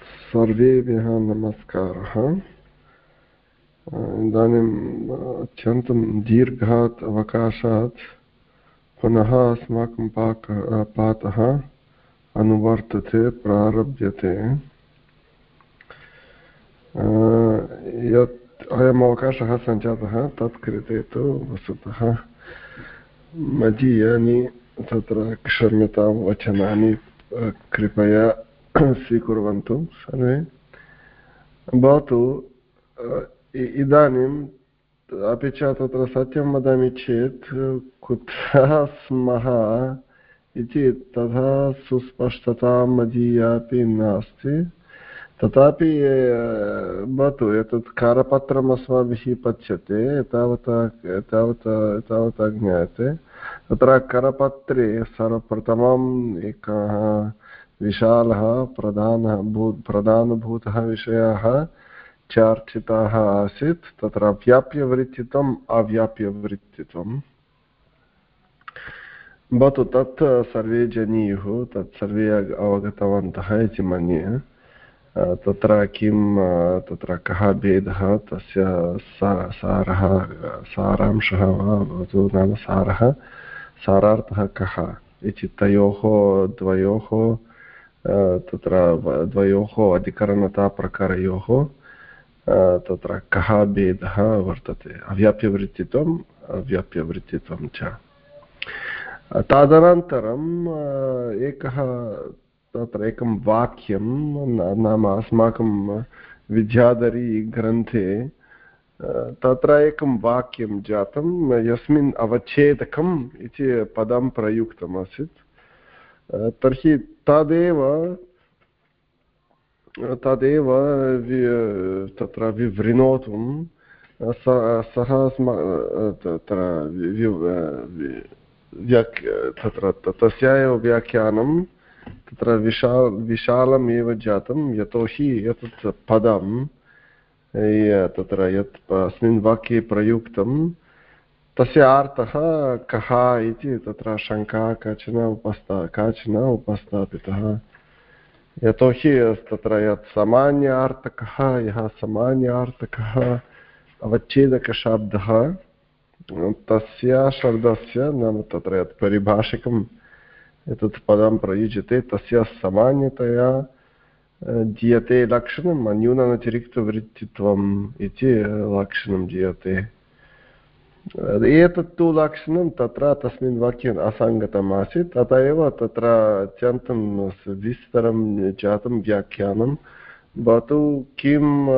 सर्वेभ्यः नमस्कारः। इदानीम् अत्यन्तं दीर्घात् अवकाशात् पुनः अस्माकं पाक पाठः अनुवर्तते, प्रारभ्यते। यत् अयम् अवकाशः सञ्जातः तत्कृते तु वस्तुतः मदीयानि, तत्र क्षम्यतां वचनानि कृपया स्वीकुर्वन्तु सर्वे भवतु इदानीम् अपि च तत्र सत्यं वदामि चेत् कुतः स्मः इति तथा सुस्पष्टता मदीयापि नास्ति तथापि भवतु एतत् करपत्रम् अस्माभिः पच्यते एतावता एतावता एतावता ज्ञायते तत्र करपत्रे सर्वप्रथमम् एकः विशालः प्रधानः भू प्रधानभूतः विषयः चर्चितः आसीत्, तत्र व्याप्यवृत्तित्वम् अव्याप्यवृत्तित्वम्। भवतु तत् सर्वे जनीयुः, तत् सर्वे अवगतवन्तः इति मन्ये। तत्र किं तत्र कः भेदः, तस्य सारः, सारांशः वा, भवतु नाम सारः, सारार्थः कः इति तयोः, द्वयोः तत्र द्वयोः अधिकरणताप्रकारयोः तत्र कः भेदः वर्तते अव्याप्यवृत्तित्वम् अव्याप्यवृत्तित्वं च तदनन्तरम् एकः तत्र एकं वाक्यं नाम अस्माकं विद्याधरी तत्र एकं वाक्यं जातं यस्मिन् अवच्छेदकम् इति पदं प्रयुक्तमासीत् तर्हि तदेव तदेव तत्र विवृणोतुं सः तत्र तत्र तस्य एव व्याख्यानं तत्र विशा विशालमेव जातं यतोहि एतत् पदं तत्र यत् अस्मिन् वाक्ये प्रयुक्तं तस्य अर्थः कः इति तत्र शङ्का काचन उपस्था, काचन उपस्थापितः। यतोहि तत्र यत् सामान्यार्थकः यः सामान्यार्थकः अवच्छेदकशब्दः, तस्य शब्दस्य नाम तत्र यत् परिभाषिकम् एतत् पदं प्रयुज्यते, तस्य सामान्यतया दीयते लक्षणम् अन्यूनातिरिक्तवृत्तित्वम् इति लक्षणं दीयते एतत्तु लक्षणं तत्र तस्मिन् वाक्ये असङ्गतम् आसीत् अत एव तत्र अत्यन्तं विस्तरं जातं व्याख्यानं भवतु किम्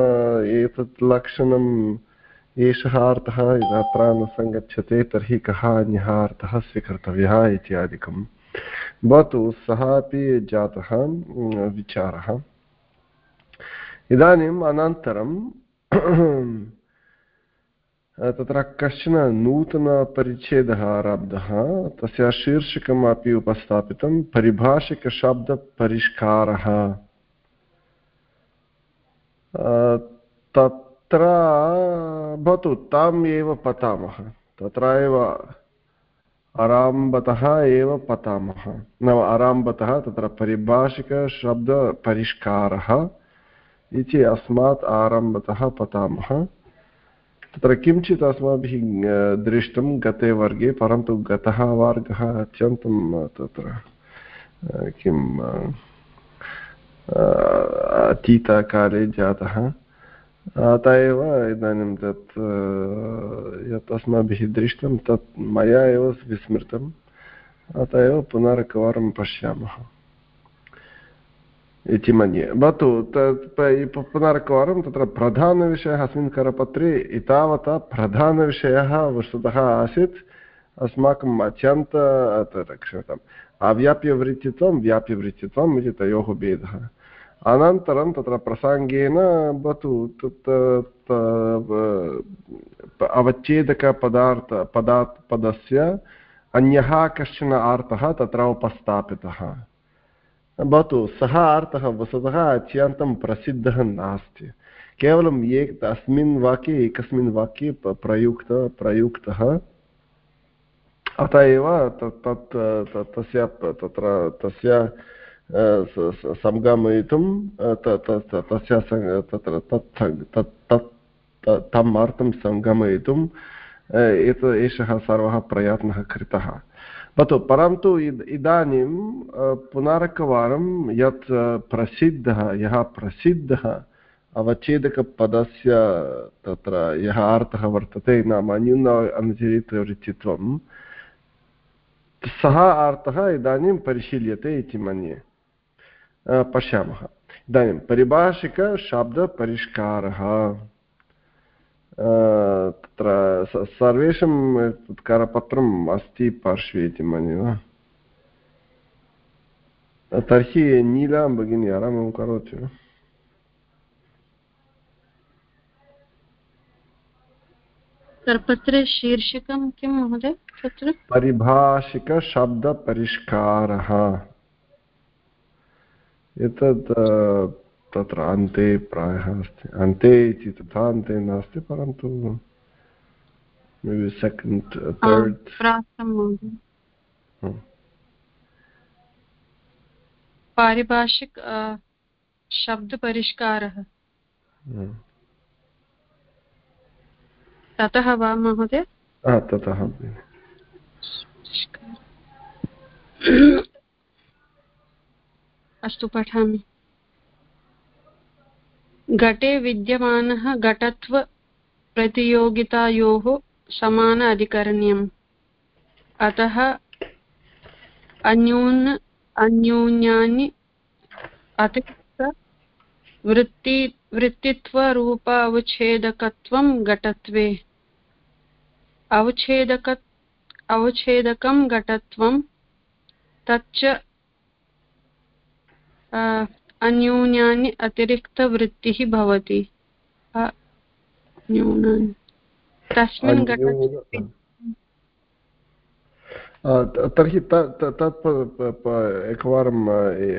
एतत् लक्षणम् एषः अर्थः अत्र न सङ्गच्छते तर्हि कः अन्यः अर्थः स्वीकर्तव्यः इत्यादिकं भवतु सः अपि जातः विचारः इदानीम् अनन्तरं तत्र कश्चन नूतनपरिच्छेदः आरब्धः, तस्य शीर्षकम् अपि उपस्थापितं, परिभाषिकशब्दपरिष्कारः। तत्र भवतु, ताम् एव पतामः। तत्र एव आरम्भतः एव पतामः। नाम आरम्भतः तत्र परिभाषिकशब्दपरिष्कारः इति अस्मात् आरम्भतः पतामः। तत्र किञ्चित् अस्माभिः दृष्टं गते वर्गे, परन्तु गतः वर्गः अत्यन्तं तत्र किम् अतीतकाले जातः। अत एव इदानीं तत् यत् अस्माभिः दृष्टं तत् मया एव विस्मृतम्। अत एव पुनरेकवारं पश्यामः। इति मन्ये। भवतु तत् पुनरेकवारं तत्र प्रधानविषयः, अस्मिन् करपत्रे एतावता प्रधानविषयः वस्तुतः आसीत्। अस्माकम् अत्यन्त क्षम्यताम् अव्याप्यवृत्तित्वं व्याप्यवृत्तित्वम् इति तयोः भेदः। अनन्तरं तत्र प्रसङ्गेन भवतु तत् अवच्छेदकपदार्थ, पदात्, पदस्य अन्यः कश्चन अर्थः तत्र उपस्थापितः। भवतु सः अर्थः वस्तुतः अत्यन्तं प्रसिद्धः नास्ति। केवलम् एक अस्मिन् वाक्ये एकस्मिन् वाक्ये प्रयुक्त प्रयुक्तः। अत एव तत् तस्य तत्र तस्य सङ्गमयितुं तस्य तत्र तत् तम् अर्थं सङ्गमयितुम् एषः सर्वः प्रयत्नः कृतः। भवतु परन्तु इदानीं पुनरेकवारं यत् प्रसिद्धः यः प्रसिद्धः अवच्छेदकपदस्य तत्र यः अर्थः वर्तते नाम न्यून अनुचरितवृत्तित्वं सः अर्थः इदानीं परिशील्यते इति मन्ये पश्यामः इदानीं परिभाषिकशब्दपरिष्कारः सर्वेषां करपत्रम् अस्ति पार्श्वे इति मन्ये वा तर्हि नीला भगिनी आरामं करोति करपत्रे शीर्षकं किं महोदय तत्र परिभाषिकशब्दपरिष्कारः एतत् तत्र अन्ते प्रायः अस्ति अन्ते इति तथा अन्ते नास्ति परन्तु सेकेण्ड् तर्ड् पारिभाषिक शब्दपरिष्कारः ततः वा महोदय ततः अस्तु पठामि घटे विद्यमानः घटत्वप्रतियोगितायोः समान अधिकरण्यम्। अतः अन्यून अन्यून्यानि अतिरिक्तवृत्ति वृत्तित्वरूप अवच्छेदकत्वं घटत्वे। अवच्छेदक अवच्छेदकं घटत्वं तच्च अन्यून्यानि अतिरिक्तवृत्तिः भवति। न्यूनानि तस्मिन् तर्हि तत् एकवारम्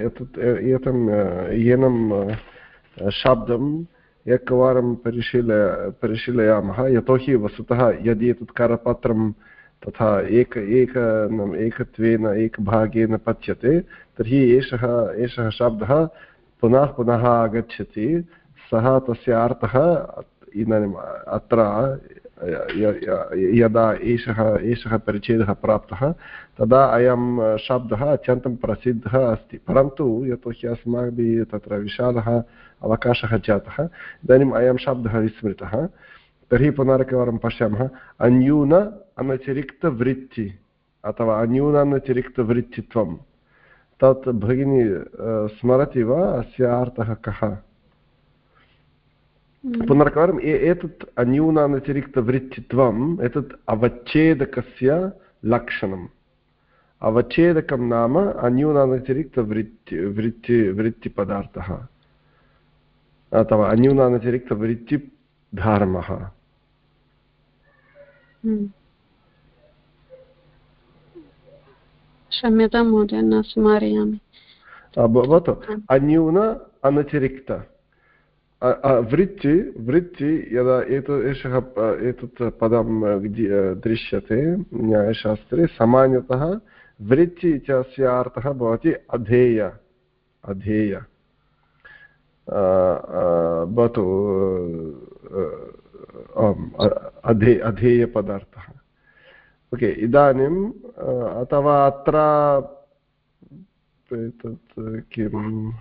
एतत् एतं येनं शब्दम् एकवारं परिशीलय परिशीलयामः यतोहि वस्तुतः यदि एतत् करपत्रं तथा एक एक एकत्वेन एकभागेन पच्यते तर्हि एषः एषः शब्दः पुनः पुनः आगच्छति सः तस्य अर्थः इदानीम् अत्र यदा एषः एषः परिच्छेदः प्राप्तः, तदा अयं शब्दः अत्यन्तं प्रसिद्धः अस्ति। परन्तु यतोहि अस्माभिः तत्र विशालः अवकाशः जातः, इदानीम् अयं शब्दः विस्मृतः। तर्हि पुनरेकवारं पश्यामः। अन्यून अनतिरिक्तवृत्ति अथवा अन्यूनानतिरिक्तवृत्तित्वं तत् भगिनी स्मरति वा? अस्य अर्थः कः? हम्म। पुनरेकवारम् एतत् अन्यूनानतिरिक्तवृत्तित्वम् एतत् अवच्छेदकस्य लक्षणम् अवच्छेदकं नाम अन्यूनानतिरिक्तवृत्ति वृत्ति वृत्तिपदार्थः अथवा अन्यूनानतिरिक्तवृत्तिधर्मः हम्म। क्षम्यतां महोदय न स्मारयामि भवतु अन्यून अनतिरिक्त वृत्ति वृत्ति यदा एतत् एषः एतत् पदं दृश्यते न्यायशास्त्रे सामान्यतः वृत्ति इत्यस्य अर्थः भवति अधेय अधेय भवतु अधे अधेयपदार्थः ओके इदानीम् अथवा अत्र एतत् किम्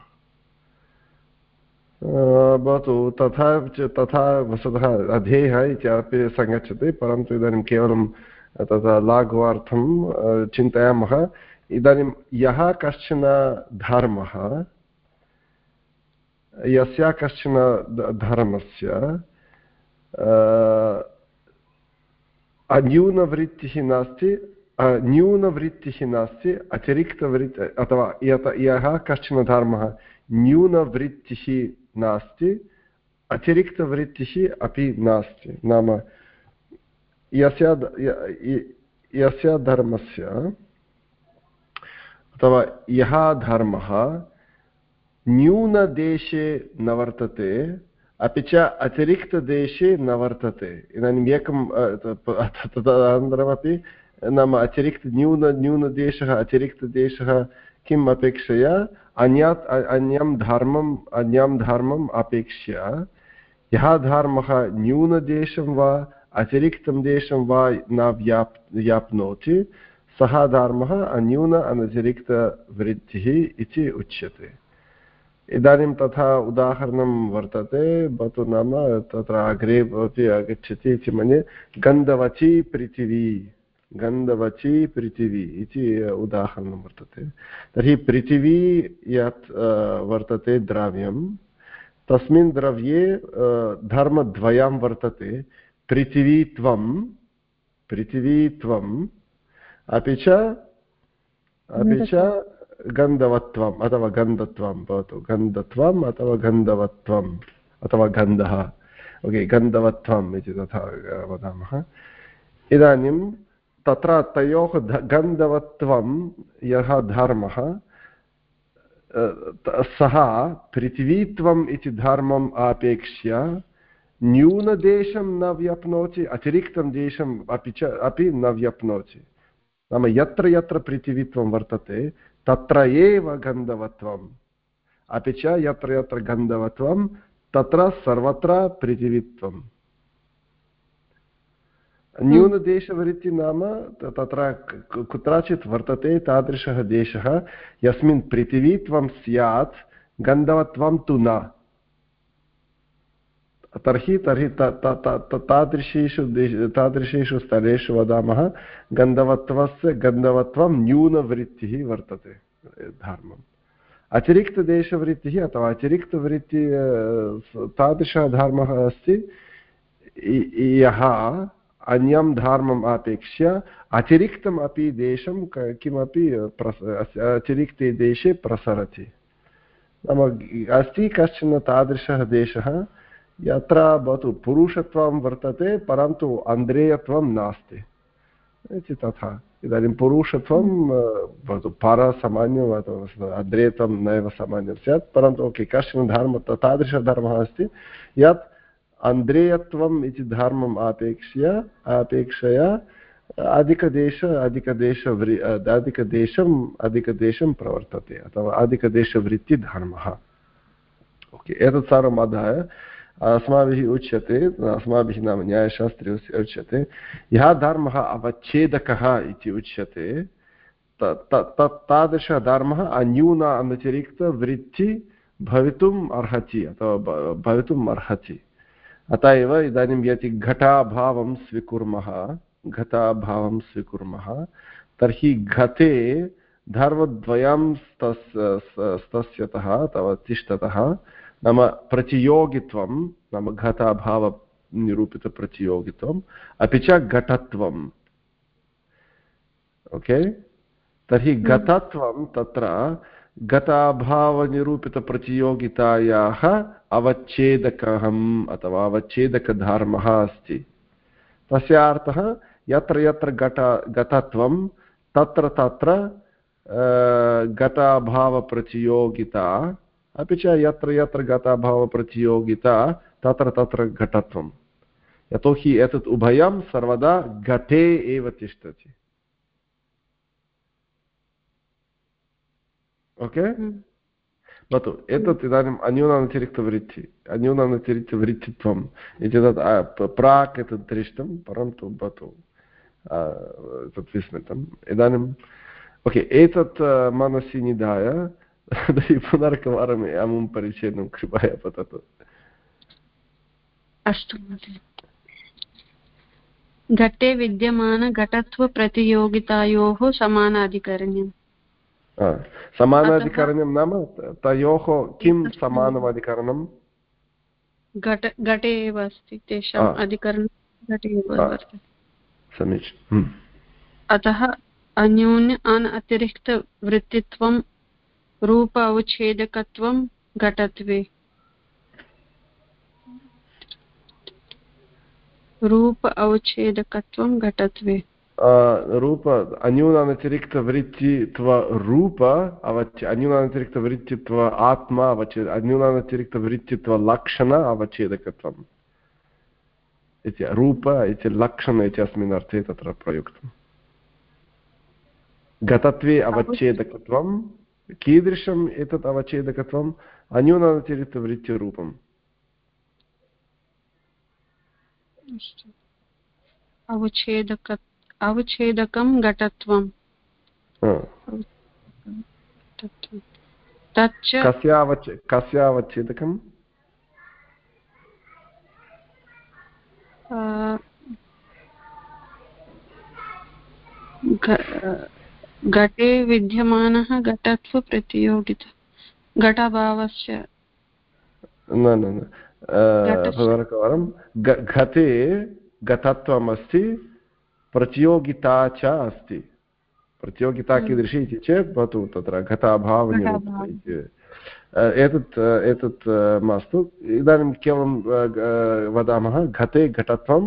भवतु तथा च तथा वस्तुतः अधेयः इत्यपि सङ्गच्छति, परन्तु इदानीं केवलं तथा लाघवार्थं चिन्तयामः। इदानीं यः कश्चन धर्मः, यस्य कश्चन धर्मस्य न्यूनवृत्तिः नास्ति न्यूनवृत्तिः नास्ति, अतिरिक्तवृत्ति, अथवा यत, यः कश्चन धर्मः, न्यूनवृत्तिः नास्ति अतिरिक्तवृत्तिः अपि नास्ति नाम यस्य यस्य धर्मस्य अथवा यः धर्मः न्यूनदेशे न वर्तते अपि च अतिरिक्तदेशे न वर्तते इदानीम् एकं तदनन्तरमपि नाम अतिरिक्त न्यून न्यूनदेशः अतिरिक्तदेशः किम् अपेक्षया अन्यात् अन्यं धर्मम् अन्यं धर्मम् अपेक्ष्य यः धर्मः न्यूनदेशं वा अतिरिक्तं देशं वा न व्याप् व्याप्नोति सः धर्मः अन्यून अनतिरिक्तवृद्धिः इति उच्यते इदानीं तथा उदाहरणं वर्तते भवतु नाम तत्र अग्रे अपि आगच्छति इति मन्ये गन्धवची पृथिवी गन्धवची पृथिवी इति उदाहरणं वर्तते। तर्हि पृथिवी यत् वर्तते द्रव्यं तस्मिन् द्रव्ये धर्मद्वयं वर्तते। पृथिवीत्वं पृथिवीत्वम् अपि च अपि च गन्धवत्वम् अथवा गन्धत्वं भवतु। गन्धत्वम् अथवा गन्धवत्वम् अथवा गन्धः। ओके गन्धवत्वम् इति तथा वदामः। इदानीं तत्र तयोः गन्धवत्वं यः धर्मः सः पृथिवीत्वम् इति धर्मम् आपेक्ष्य न्यूनदेशं न व्याप्नोति, अतिरिक्तं देशम् अपि च, अपि न व्याप्नोति। नाम यत्र यत्र पृथिवीत्वं वर्तते, तत्र एव गन्धवत्वम्। अपि च यत्र यत्र गन्धवत्वं, तत्र सर्वत्र पृथिवीत्वम्। न्यूनदेशवृत्ति नाम तत्र कुत्रचित् वर्तते तादृशः देशः, यस्मिन् पृथिवीत्वं स्यात्, गन्धवत्वं तु न। तर्हि तर्हि तादृशेषु तादृशेषु स्थलेषु वदामः, गन्धवत्वस्य गन्धवत्वं न्यूनवृत्तिः वर्तते धर्मम्। अतिरिक्तदेशवृत्तिः अथवा अतिरिक्तवृत्ति तादृशः धर्मः अस्ति यः अन्यं धर्मम् अपेक्ष्य अतिरिक्तम् अपि देशं किमपि प्रस अतिरिक्ते देशे प्रसरति। नाम अस्ति कश्चन तादृशः देशः यत्र भवतु पुरुषत्वं वर्तते परन्तु अन्द्रेयत्वं नास्ति। इति तथा। इदानीं पुरुषत्वं भवतु परसामान्यम् अथवा अद्रेयत्वं नैव सामान्यं स्यात् परन्तु ओके कश्चन धर्मः तादृशधर्मः अस्ति। यत् अन्द्रेयत्वम् इति धर्मम् अपेक्ष्य अपेक्षया अधिकदेश अधिकदेशवृ अधिकदेशम् अधिकदेशं प्रवर्तते, अथवा अधिकदेशवृत्तिधर्मः ओके, एतत् सर्वम् आदाय अस्माभिः उच्यते, अस्माभिः नाम न्यायशास्त्रे उच्यते, यः धर्मः अवच्छेदकः इति उच्यते तादृशः धर्मः अन्यून अनतिरिक्तवृत्ति भवितुम् अर्हति, अथवा भवितुम् अर्हति। अतः एव इदानीं यदि घटाभावं स्वीकुर्मः घटाभावं स्वीकुर्मः तर्हि घटे धर्मद्वयं तस्यतः अथवा तिष्ठतः नाम प्रतियोगित्वं नाम घटाभावनिरूपितप्रतियोगित्वम् अपि च घटत्वम् ओके तर्हि हम्म। घटत्वं तत्र घटाभावनिरूपितप्रतियोगितायाः अवच्छेदकहम् अथवा अवच्छेदकधर्मः अस्ति। तस्य अर्थः यत्र यत्र घट घटत्वं तत्र तत्र घटाभावप्रतियोगिता अपि च यत्र यत्र गताभावप्रतियोगिता, तत्र तत्र घटत्वं। यतोहि एतत् उभयं सर्वदा घटे एव तिष्ठति। ओके। भवतु एतत् इदानीम् अन्यूनातिरिक्तवृत्ति अन्यूनातिरिक्तवृत्तित्वम् इति तत् प्राक् एतत् दृष्टं परन्तु भवतु तत् विस्मृतम् इदानीम् ओके एतत् मनसि निधाय तर्हि पुनरेकवारम् अमुं परिच्छेदं कृपया पततु अस्तु घटे विद्यमानघटत्वप्रतियोगितायोः समानाधिकरण्यम् समानाधिकरण्यं नाम तयोः किं समानमधिकरणं घटे एव अस्ति तेषाम् अधिकरणं घटे एव समीचीनम् अतः अन्यून्य अन अतिरिक्तवृत्तित्वं रूप अवच्छेदकत्वं घटत्वे रूप अवच्छेदकत्वं घटत्वे रूप अन्यूनातिरिक्तवृत्तित्व रूप अवच् अन्यूनातिरिक्तवृत्तित्व आत्मा अवच्छेद अन्यूनातिरिक्तवृत्तित्व लक्षण अवच्छेदकत्वम् इति रूप इति लक्षण इति अस्मिन् अर्थे तत्र प्रयुक्तम् घटत्वे अवच्छेदकत्वं कीदृशम् एतत् अवच्छेदकत्वम् अन्यूनातिरिक्तवृत्तिरूपम् अवच्छेदक अवच्छेदकं घटत्वं। तच्च कस्य अवच् अवच्छेदकम्? घटे विद्यमानः घटत्वप्रतियोगिता घटाभावस्य न न न। पुनरेकवारं घटे घटत्वम् अस्ति प्रतियोगिता च अस्ति। प्रतियोगिता हम्म। कीदृशी इति चेत् भवतु तत्र घटाभावनिरूपणम् एतत् एतत् मास्तु। इदानीं केवलं वदामः घटे घटत्वं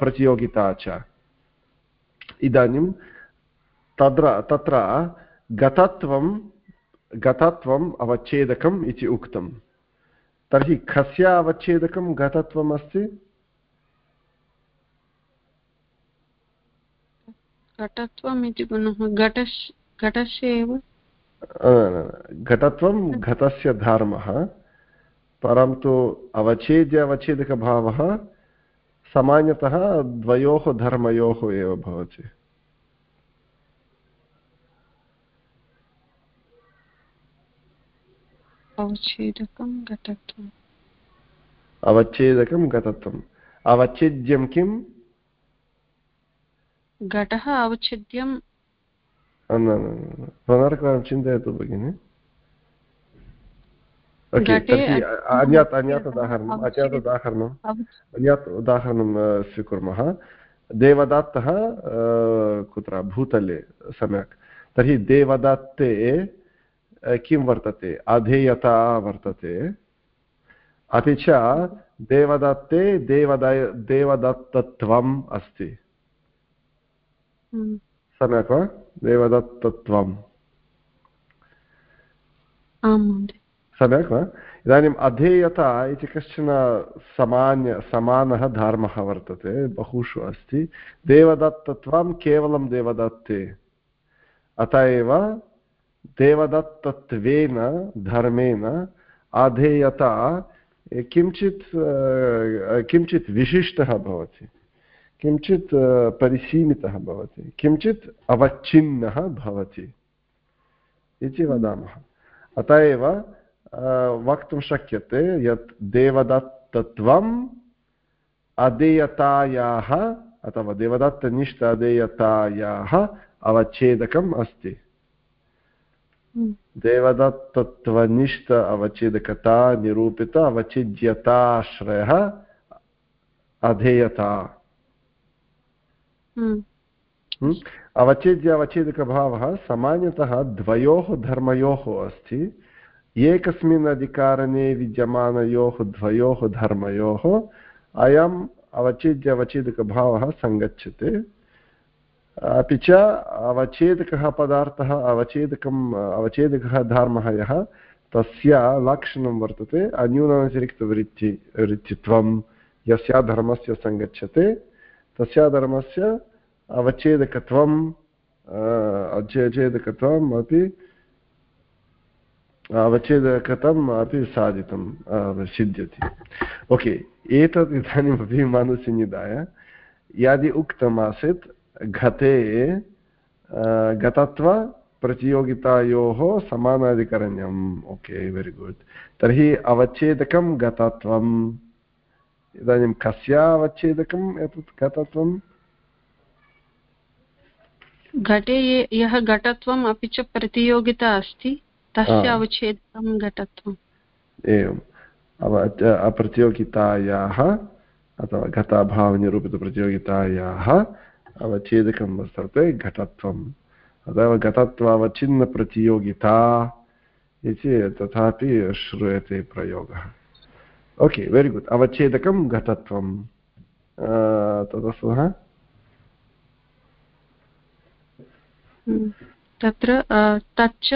प्रतियोगिता च। इदानीं तत्र तत्र घटत्वं घटत्वम् अवच्छेदकम् इति उक्तं तर्हि कस्य अवच्छेदकं घटत्वम् अस्ति? घटत्वम् इति पुनः घटस्य एव? घटत्वं घटस्य धर्मः परन्तु अवच्छेद्य अवच्छेदकभावः सामान्यतः द्वयोः धर्मयोः एव भवति। अवच्छेदकं घटत्वम्। अवच्छेदकं घटत्वम्। अवच्छेद्यं किम्? घटः अवच्छेद्यं पुनरेकवारं चिन्तयतु भगिनि। अन्यत् अन्यत् उदाहरणम् अन्यत् उदाहरणम् अन्यत् उदाहरणं स्वीकुर्मः। देवदत्तः कुत्र भूतले सम्यक्। तर्हि देवदत्ते किं वर्तते? अधेयता वर्तते। अपि च देवदत्ते देवदय देवदत्तत्वम् अस्ति। सम्यक् वा देवदत्तत्वम् सम्यक् वा इदानीम् अधेयता इति कश्चन सामान्य समानः धर्मः वर्तते बहुषु अस्ति देवदत्तत्वं केवलं देवदत्ते अत एव देवदत्तत्वेन धर्मेण अधेयता किञ्चित् किञ्चित् विशिष्टः भवति किञ्चित् परिसीमितः भवति। किञ्चित् अवच्छिन्नः भवति इति वदामः। अत एव वक्तुं शक्यते यत् देवदत्तत्वम् अधेयतायाः अथवा देवदत्तनिष्ठ अधेयतायाः अवच्छेदकम् अस्ति। हम्म। देवदत्तत्वनिष्ठ अवच्छेदकता निरूपित अवच्छिद्यताश्रयः अधेयता। हम्म। हम्म। अवच्छेद्य अवच्छेदकभावः सामान्यतः द्वयोः धर्मयोः अस्ति एकस्मिन् अधिकारणे विद्यमानयोः द्वयोः धर्मयोः अयम् अवच्छेद्य अवच्छेदकभावः सङ्गच्छते अपि च अवच्छेदकः पदार्थः अवच्छेदकम् अवच्छेदकः धर्मः यः तस्य लक्षणं वर्तते अन्यूनातिरिक्तवृत्ति वृत्तित्वं यस्य धर्मस्य सङ्गच्छते तस्य धर्मस्य अवच्छेदकत्वम् अचेदकत्वम् अपि अवच्छेदकतम् अपि साधितं सिद्ध्यति। ओके एतत् इदानीमपि मनसि निधाय यदि उक्तमासीत्, घते गतत्व प्रतियोगितायोः समानाधिकरण्यम्। ओके वेरि गुड् तर्हि अवच्छेदकं गतत्वम् इदानीं कस्य अवच्छेदकम् एतत् घटत्वं घटे यः घटत्वम् अपि च प्रतियोगिता अस्ति तस्य अवच्छेदकं घटत्वम् एवम् अप्रतियोगितायाः अथवा घटाभावनिरूपितप्रतियोगितायाः अवच्छेदकं वर्तते घटत्वम् अतः घटत्वावच्छिन्नप्रतियोगिता इति तथापि श्रूयते प्रयोगः ओके वेरि गुड् अवच्छेदकं घटत्वं तदस्तु तत्र तच्च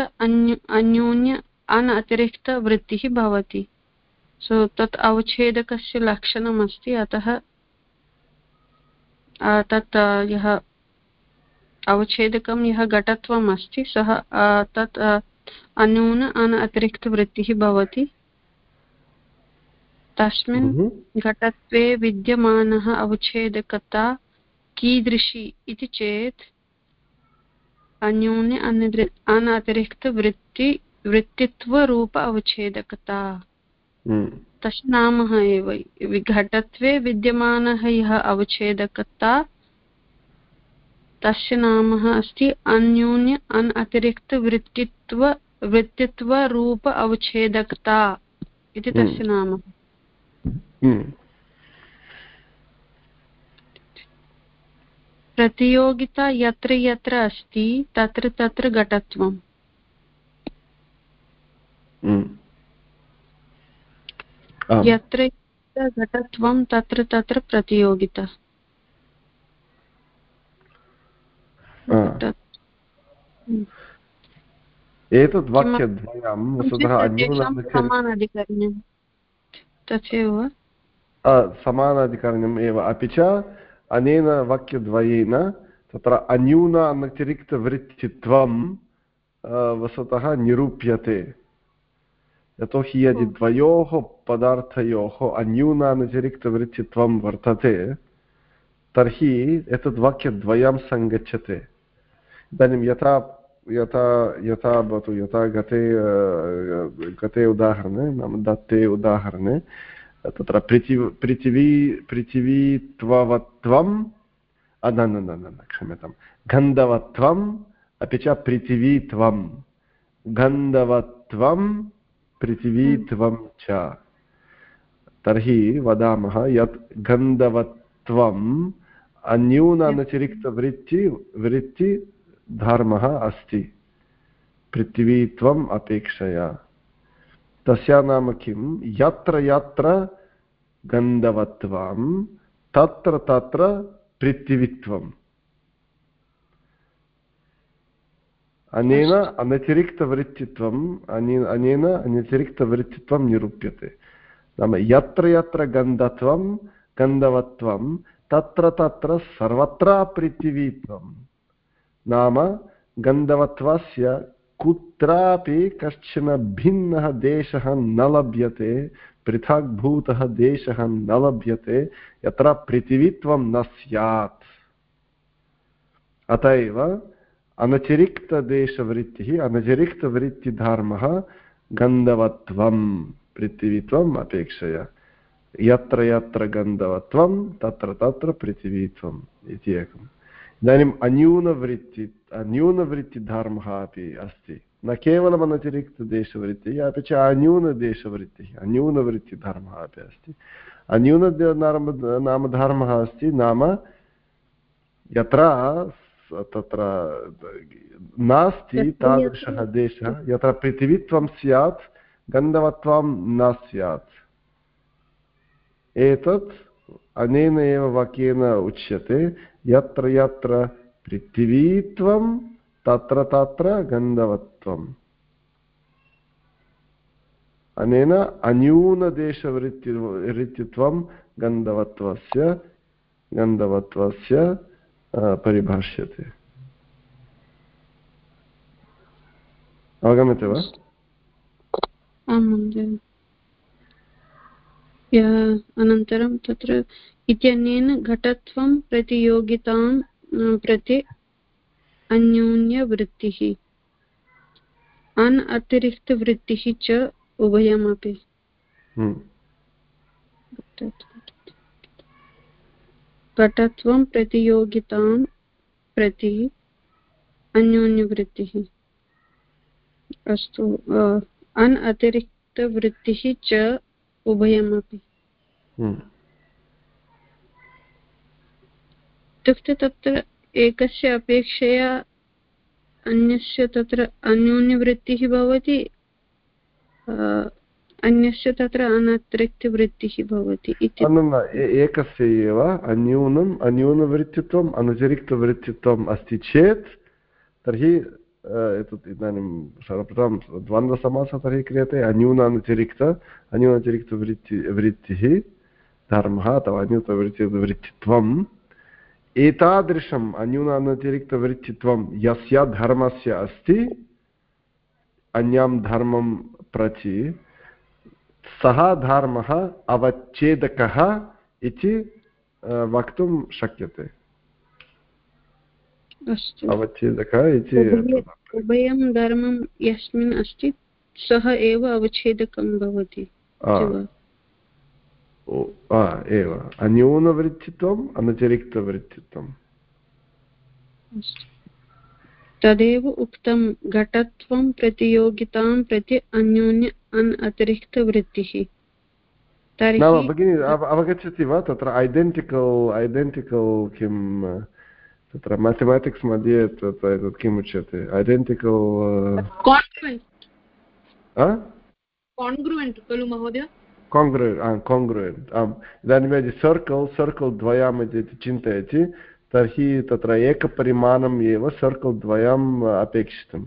अन्योन्य अन् अतिरिक्तवृत्तिः भवति सो तत् अवच्छेदकस्य लक्षणमस्ति अतः तत् यः अवच्छेदकं यः घटत्वम् अस्ति सः तत् अन्यून अन अतिरिक्तवृत्तिः भवति तस्मिन् हम्म। घटत्वे विद्यमानः अवच्छेदकता कीदृशी इति चेत् अन्यून्य अन अतिरिक्तवृत्ति वृत्तित्वरूप अवच्छेदकता हम्म। तस्य नाम एव घटत्वे विद्यमानः यः अवच्छेदकता तस्य नाम अस्ति अन्यून्य अन् अतिरिक्तवृत्तित्व वृत्तित्वरूप अवच्छेदकता इति हम्म। तस्य नाम। प्रतियोगिता यत्र यत्र अस्ति तत्र तत्र घटत्वम्। हम्म। यत्र घटत्वं तत्र तत्र प्रतियोगिता। एतद् वाक्यद्वयं वस्तुतः समानाधिकरण्यं तथैव समानाधिकरण्यम् एव अपि च अनेन वाक्यद्वयेन तत्र अन्यून अनतिरिक्तवृत्तित्वं वस्तुतः निरूप्यते यतोहि यदि द्वयोः पदार्थयोः अन्यूनानतिरिक्तवृत्तित्वं वर्तते तर्हि एतद् वाक्यद्वयं सङ्गच्छते इदानीं यथा यथा यथा भवतु, यथा गते गते उदाहरणे, नाम दत्ते उदाहरणे, तत्र पृथिवी पृथिवी पृथिवीत्ववत्वं न न न न क्षम्यतां गन्धवत्वम्, अपि च पृथिवीत्वं गन्धवत्वं पृथिवीत्वं च। तर्हि वदामः यत् गन्धवत्वम् अन्यूनातिरिक्तवृत्ति वृत्ति धर्मः अस्ति। पृथिवीत्वम् अपेक्षया। तस्य नाम किं यत्र यत्र गन्धवत्वं तत्र तत्र पृथिवीत्वम्। अनेन अनतिरिक्तवृत्तित्वम्, अनेन अनतिरिक्तवृत्तित्वं निरूप्यते। नाम यत्र यत्र गन्धत्वं गन्धवत्वं तत्र तत्र सर्वत्र पृथिवीत्वं नाम गन्धवत्वस्य कुत्रापि कश्चन भिन्नः देशः न लभ्यते पृथग्भूतः देशः न लभ्यते, यत्र पृथिवीत्वं न स्यात्। अत एव अनतिरिक्तदेशवृत्तिः, अनतिरिक्तवृत्तिधर्मः गन्धवत्वं पृथिवीत्वम् अपेक्षया। यत्र यत्र गन्धवत्वं, तत्र तत्र पृथिवीत्वम् इति एकम्। इदानीम् अन्यूनवृत्ति न्यूनवृत्तिधर्मः अपि अस्ति। न केवलम् अनतिरिक्तदेशवृत्तिः अपि च अन्यूनदेशवृत्तिः अन्यूनवृत्तिधर्मः अपि अस्ति। अन्यून नाम धर्मः अस्ति नाम यत्र तत्र नास्ति तादृशः देशः यत्र पृथिवीत्वं स्यात् गन्धवत्वं न स्यात्। एतत् अनेन एव वाक्येन उच्यते यत्र यत्र पृथिवीत्वं तत्र तत्र गन्धवत्वम् अनेन अन्यूनदेशवृत्ति ऋत्युत्वं गन्धवत्वस्य गन्धवत्वस्य परिभाष्यते अवगम्यते वा अनन्तरं तत्र इत्यनेन घटत्वं प्रतियोगितां प्रति अन्योन्यवृत्तिः। अन् अतिरिक्तवृत्तिः च उभयमपि। हम्म। घटत्वं प्रतियोगितां प्रति अन्योन्यवृत्तिः। अस्तु अन् अतिरिक्तवृत्तिः च उभयमपि हम्म। इत्युक्ते तत्र एकस्य अपेक्षया अन्यस्य तत्र अन्योन्यवृत्तिः भवति अन्यस्य तत्र अनतिरिक्तवृत्तिः भवति इति एकस्य एव अन्यूनम् अन्यूनवृत्तित्वम् अनतिरिक्तवृत्तित्वम् अस्ति चेत् तर्हि एतत् इदानीं सर्वप्रथमं द्वन्द्वसमासः तर्हि क्रियते अन्यूनातिरिक्त अन्यूनातिरिक्तवृत्ति वृत्तिः धर्मः अथवा अन्यूनवृत्ति वृत्तित्वं एतादृशम् अन्यूनानतिरिक्तवृत्तित्वं यस्य धर्मस्य अस्ति अन्यां धर्मं प्रचि सः धर्मः अवच्छेदकः इति वक्तुं शक्यते अवच्छेदकः इति उभयं धर्मं यस्मिन् अस्ति सः एव अवच्छेदकं भवति एव। अन्यूनवृत्तित्वम् अनतिरिक्तवृत्तित्वम्। तदेव उक्तं घटत्वं प्रतियोगितां प्रति अन्योन्य अन् अतिरिक्तवृत्तिः भगिनि अवगच्छति वा तत्र? ऐडेण्टिकल् ऐडेण्टिकल् किं तत्र मेथमेटिक्स् मध्ये तत् किम् उच्यते ऐडेण्टिकल् खलु महोदय काङ्ग्रुयेण्ट् काङ्ग्रुयेण्ट् आम् इदानीं यदि सर्कल् सर्कल् द्वयम् इति चिन्तयति तर्हि तत्र एकपरिमाणम् एव सर्कल् द्वयम् अपेक्षितं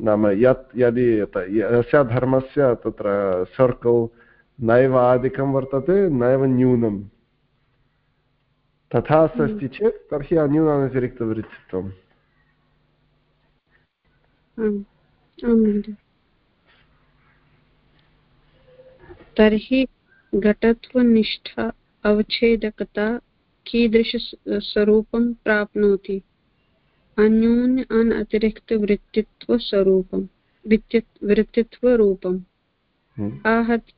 नाम यत् यदि यस्य धर्मस्य तत्र सर्कल् नैव अधिकं वर्तते नैव न्यूनं तथा अस्ति चेत् तर्हि अन्यूनातिरिक्तवृत्तित्वम् तर्हि घटत्वनिष्ठा अवच्छेदकता कीदृशस्वरूपं प्राप्नोति अन्यून्य अन् अतिरिक्तवृत्तित्वस्वरूपं वृत्तित्वरूपम् हम्म। आहत्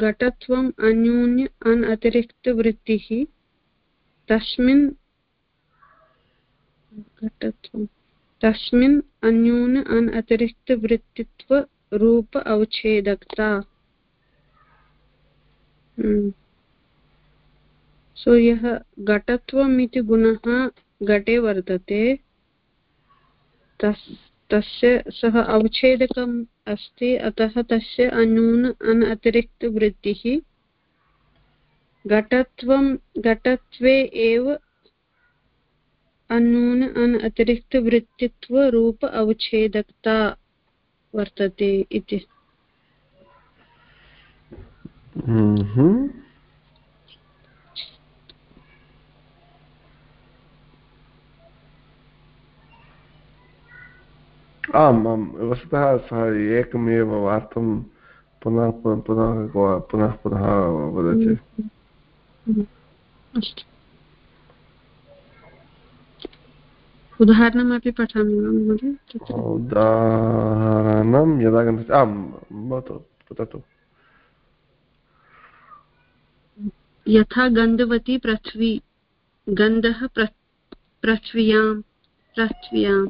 घटत्वम् अन्यून्य अन् अतिरिक्तवृत्तिः तस्मिन् घटत्वं। तस्मिन् अन्यून अन् अतिरिक्तवृत्तित्वरूप अवच्छेदकता। सो यः घटत्वम् इति गुणः घटे वर्तते तस्, तस्य सः अवच्छेदकम् अस्ति, अतः तस्य अनून अन अतिरिक्तवृत्तिः घटत्वं घटत्वे एव अनून अन अतिरिक्तवृत्तित्वरूप अवच्छेदकता वर्तते इति। Mm-hmm. आम् आम् वस्तुतः सः एकमेव वार्तां पुनः पुनः पुनः पुनः वदति। उदाहरणमपि पठामि वा महोदय? उदाहरणं यदा आं भवतु वदतु यथा गन्धवती पृथ्वी गन्धः पृथ्व्यां पृथ्व्यां।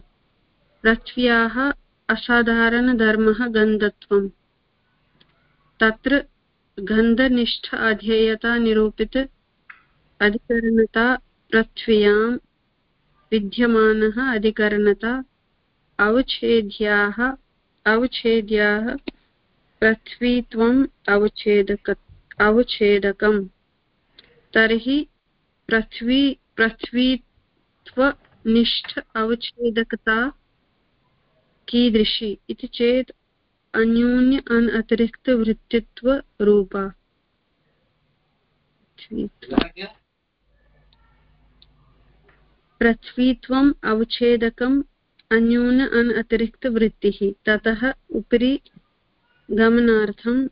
पृथ्व्याः असाधारणधर्मः गन्धत्वम्। तत्र गन्धनिष्ठ अध्येयता निरूपित अधिकरणता पृथ्व्यां विद्यमानः अधिकरणता अवच्छेद्याः अवच्छेद्याः पृथ्वीत्वम् अवच्छेदक अवच्छेदकम्। तर्हि पृथ्वी पृथ्वीत्वनिष्ठ अवच्छेदकता कीदृशी इति चेत् अन्यून्य अन् अतिरिक्तवृत्तित्वरूपा पृथ्वीत्वम् अवच्छेदकम् अन्यून अन् अतिरिक्तवृत्तिः ततः उपरि गमनार्थम्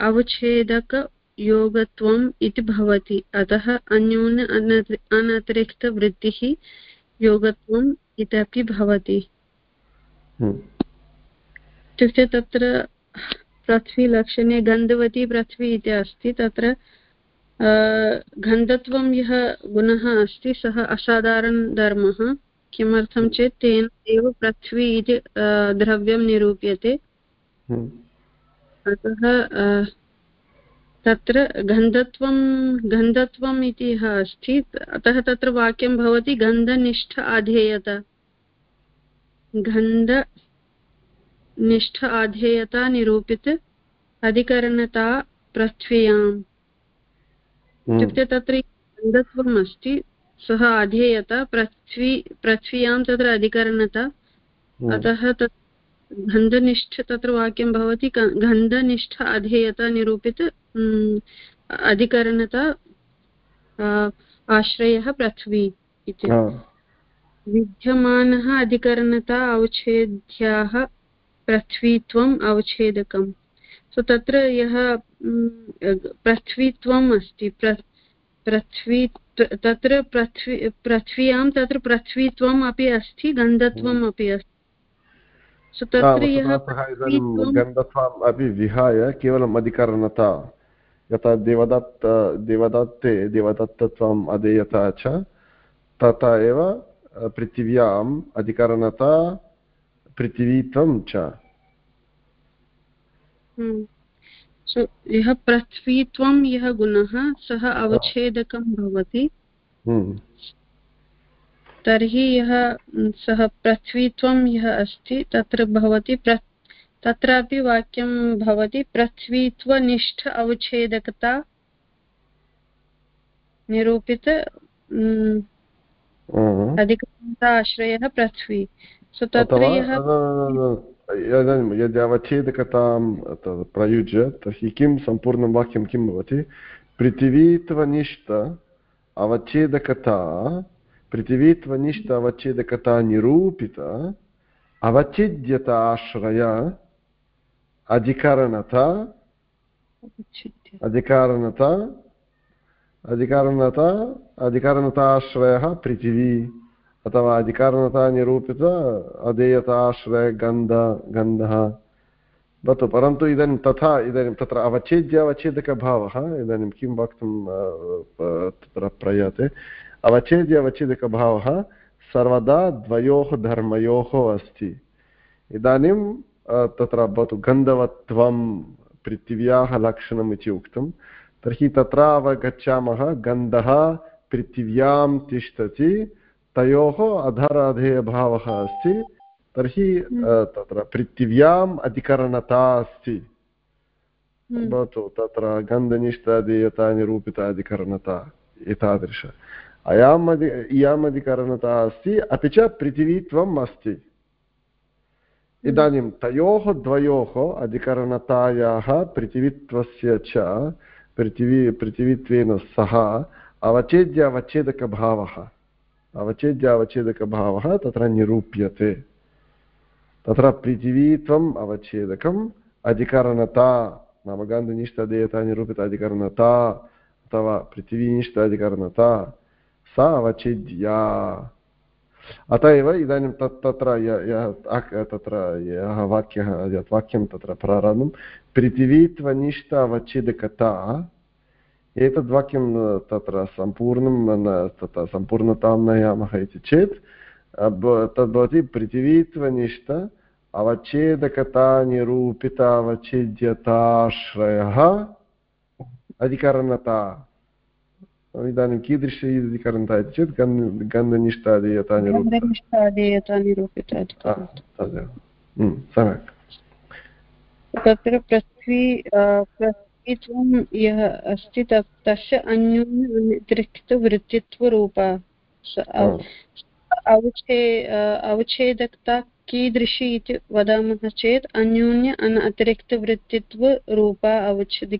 अवच्छेदक योगत्वम् इति भवति। अतः अन्यून अनतिरिक्तवृत्तिः योगत्वम् इत्यपि भवति। हम्म। इत्युक्ते तत्र पृथ्वीलक्षणे गन्धवती पृथ्वी इति अस्ति। तत्र गन्धत्वं यः गुणः अस्ति सः असाधारणधर्मः किमर्थं चेत् तेन एव पृथ्वी इति द्रव्यं निरूप्यते। हम्म। अतः तत्र गन्धत्वं गन्धत्वम् इति यः अस्ति अतः तत्र वाक्यं भवति गन्धनिष्ठ आधेयता। गन्धनिष्ठ आधेयता निरूपित अधिकरणता पृथ्व्याम् हम्म। इत्युक्ते तत्र गन्धत्वम् अस्ति सः अधेयता पृथ्वी पृथ्व्यां तत्र अधिकरणता हम्म। अतः तत् गन्धनिष्ठ तत्र वाक्यं भवति गन्धनिष्ठ अधेयता निरूपित अधिकरणता आश्रयः पृथ्वी इति विद्यमानः अधिकरणता अवच्छेद्याः पृथ्वीत्वम् अवच्छेदकम्। सो तत्र यः पृथ्वीत्वम् अस्ति पृथ्वी तत्र पृथ्वी पृथ्व्यां तत्र पृथ्वीत्वम् अपि अस्ति गन्धत्वम् अपि अस्ति। गन्धत्वम् अपि विहाय केवलम् अधिकरणता यथा देवदत्त देवदत्ते देवदत्तत्वम् अधेयता च तथा एव पृथिव्याम् अधिकरणता पृथिवीत्वं च हम्म। यः पृथ्वीत्वं यः गुणः सः अवच्छेदकं भवति हम्म। तर्हि यः सः पृथ्वीत्वं यः अस्ति तत्र भवति तत्रापि वाक्यं भवति पृथ्वीत्वनिष्ठ अवच्छेदकता निरूपित अधिकता आश्रयः पृथ्वी यदि अवच्छेदकतां प्रयुज्य तर्हि किं सम्पूर्णं वाक्यं किं भवति? पृथिवीत्वनिष्ठ अवच्छेदकता पृथिवीत्वनिष्ठ अवच्छेदकता निरूपित अवच्छिद्यताश्रय अधिकरणता अधिकारणता अधिकारणता अधिकारणताश्रयः पृथिवी। अथवा अधिकारणता निरूपित अधेयताश्रय गन्ध, गन्धः। भवतु, परन्तु इदानीं तथा, इदानीं तत्र अवच्छेद्य, अवच्छेदकभावः, इदानीं किं वक्तुं तत्र प्रयते, अवच्छेद्य, अवच्छेदकभावः सर्वदा द्वयोः धर्मयोः अस्ति। इदानीं तत्र भवतु गन्धवत्वं, पृथिव्याः लक्षणम् इति उक्तं, तर्हि तत्र अवगच्छामः, गन्धः पृथिव्यां तिष्ठति तयोः अधराधेयभावः अस्ति तर्हि हम्म। तत्र पृथिव्याम् अधिकरणता अस्ति। हम्म। भवतु तत्र गन्धनिष्ठादेयता निरूपिता अधिकरणता एतादृश। अयाम् अधि इयाम् अधिकरणता अस्ति अपि च पृथिवीत्वम् अस्ति। इदानीं तयोः द्वयोः अधिकरणतायाः पृथिवीत्वस्य च पृथिवी पृथिवीत्वेन सह अवच्छेदकभावः। अवच्छेद्य अवच्छेदकभावः तत्र निरूप्यते। तत्र पृथिवीत्वम् अवच्छेदकम्, अधिकरणता, नाम गान्धनिष्ठदेयता निरूपित अधिकरणता, अथवा पृथिवीनिष्ठ अधिकरणता, सा अवच्छेद्या। अत एव इदानीं तत् तत्र तत्र यः वाक्यः यत् वाक्यं तत्र प्रारम्भं, पृथिवीत्वनिष्ठ अवच्छेदकता एतद्वाक्यं तत्र सम्पूर्णं तत्र सम्पूर्णतां नयामः इति चेत् तद् पृथिवीत्वनिष्ठ अवच्छेदकता निरूपित अवच्छेद्यताश्रयः अधिकरणता इदानीं कीदृश अधिकरणता इति चेत् गन् गन्धनिष्ठादेयता तदेव सम्यक् तत्र पृथ्वी पृथ्वीत्वं यः अस्ति तत् तस्य अन्योन्यतिरिक्तवृत्तित्वरूपा अवच्छे अवच्छेदकता कीदृशी इति वदामः चेत् अन्योन्य अतिरिक्तवृत्तित्वरूपा अवच्छेदि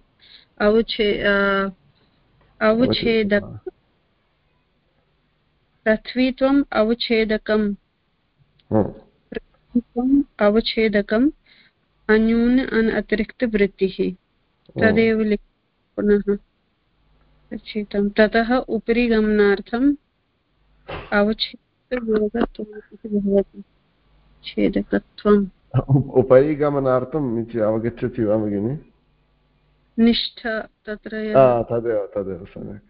अवच्छे अवच्छेदक पृथ्वीत्वम् अवच्छेदकम्। अवच्छेदकम् अन्यून अन् अतिरिक्तवृत्तिः। तदेव पुनः रचितं। ततः उपरि गमनार्थम् इति भवति छेदकत्वम्। उपरि गमनार्थम् इति अवगच्छति वा भगिनि? निष्ठ तत्र तदेव तदेव सम्यक्।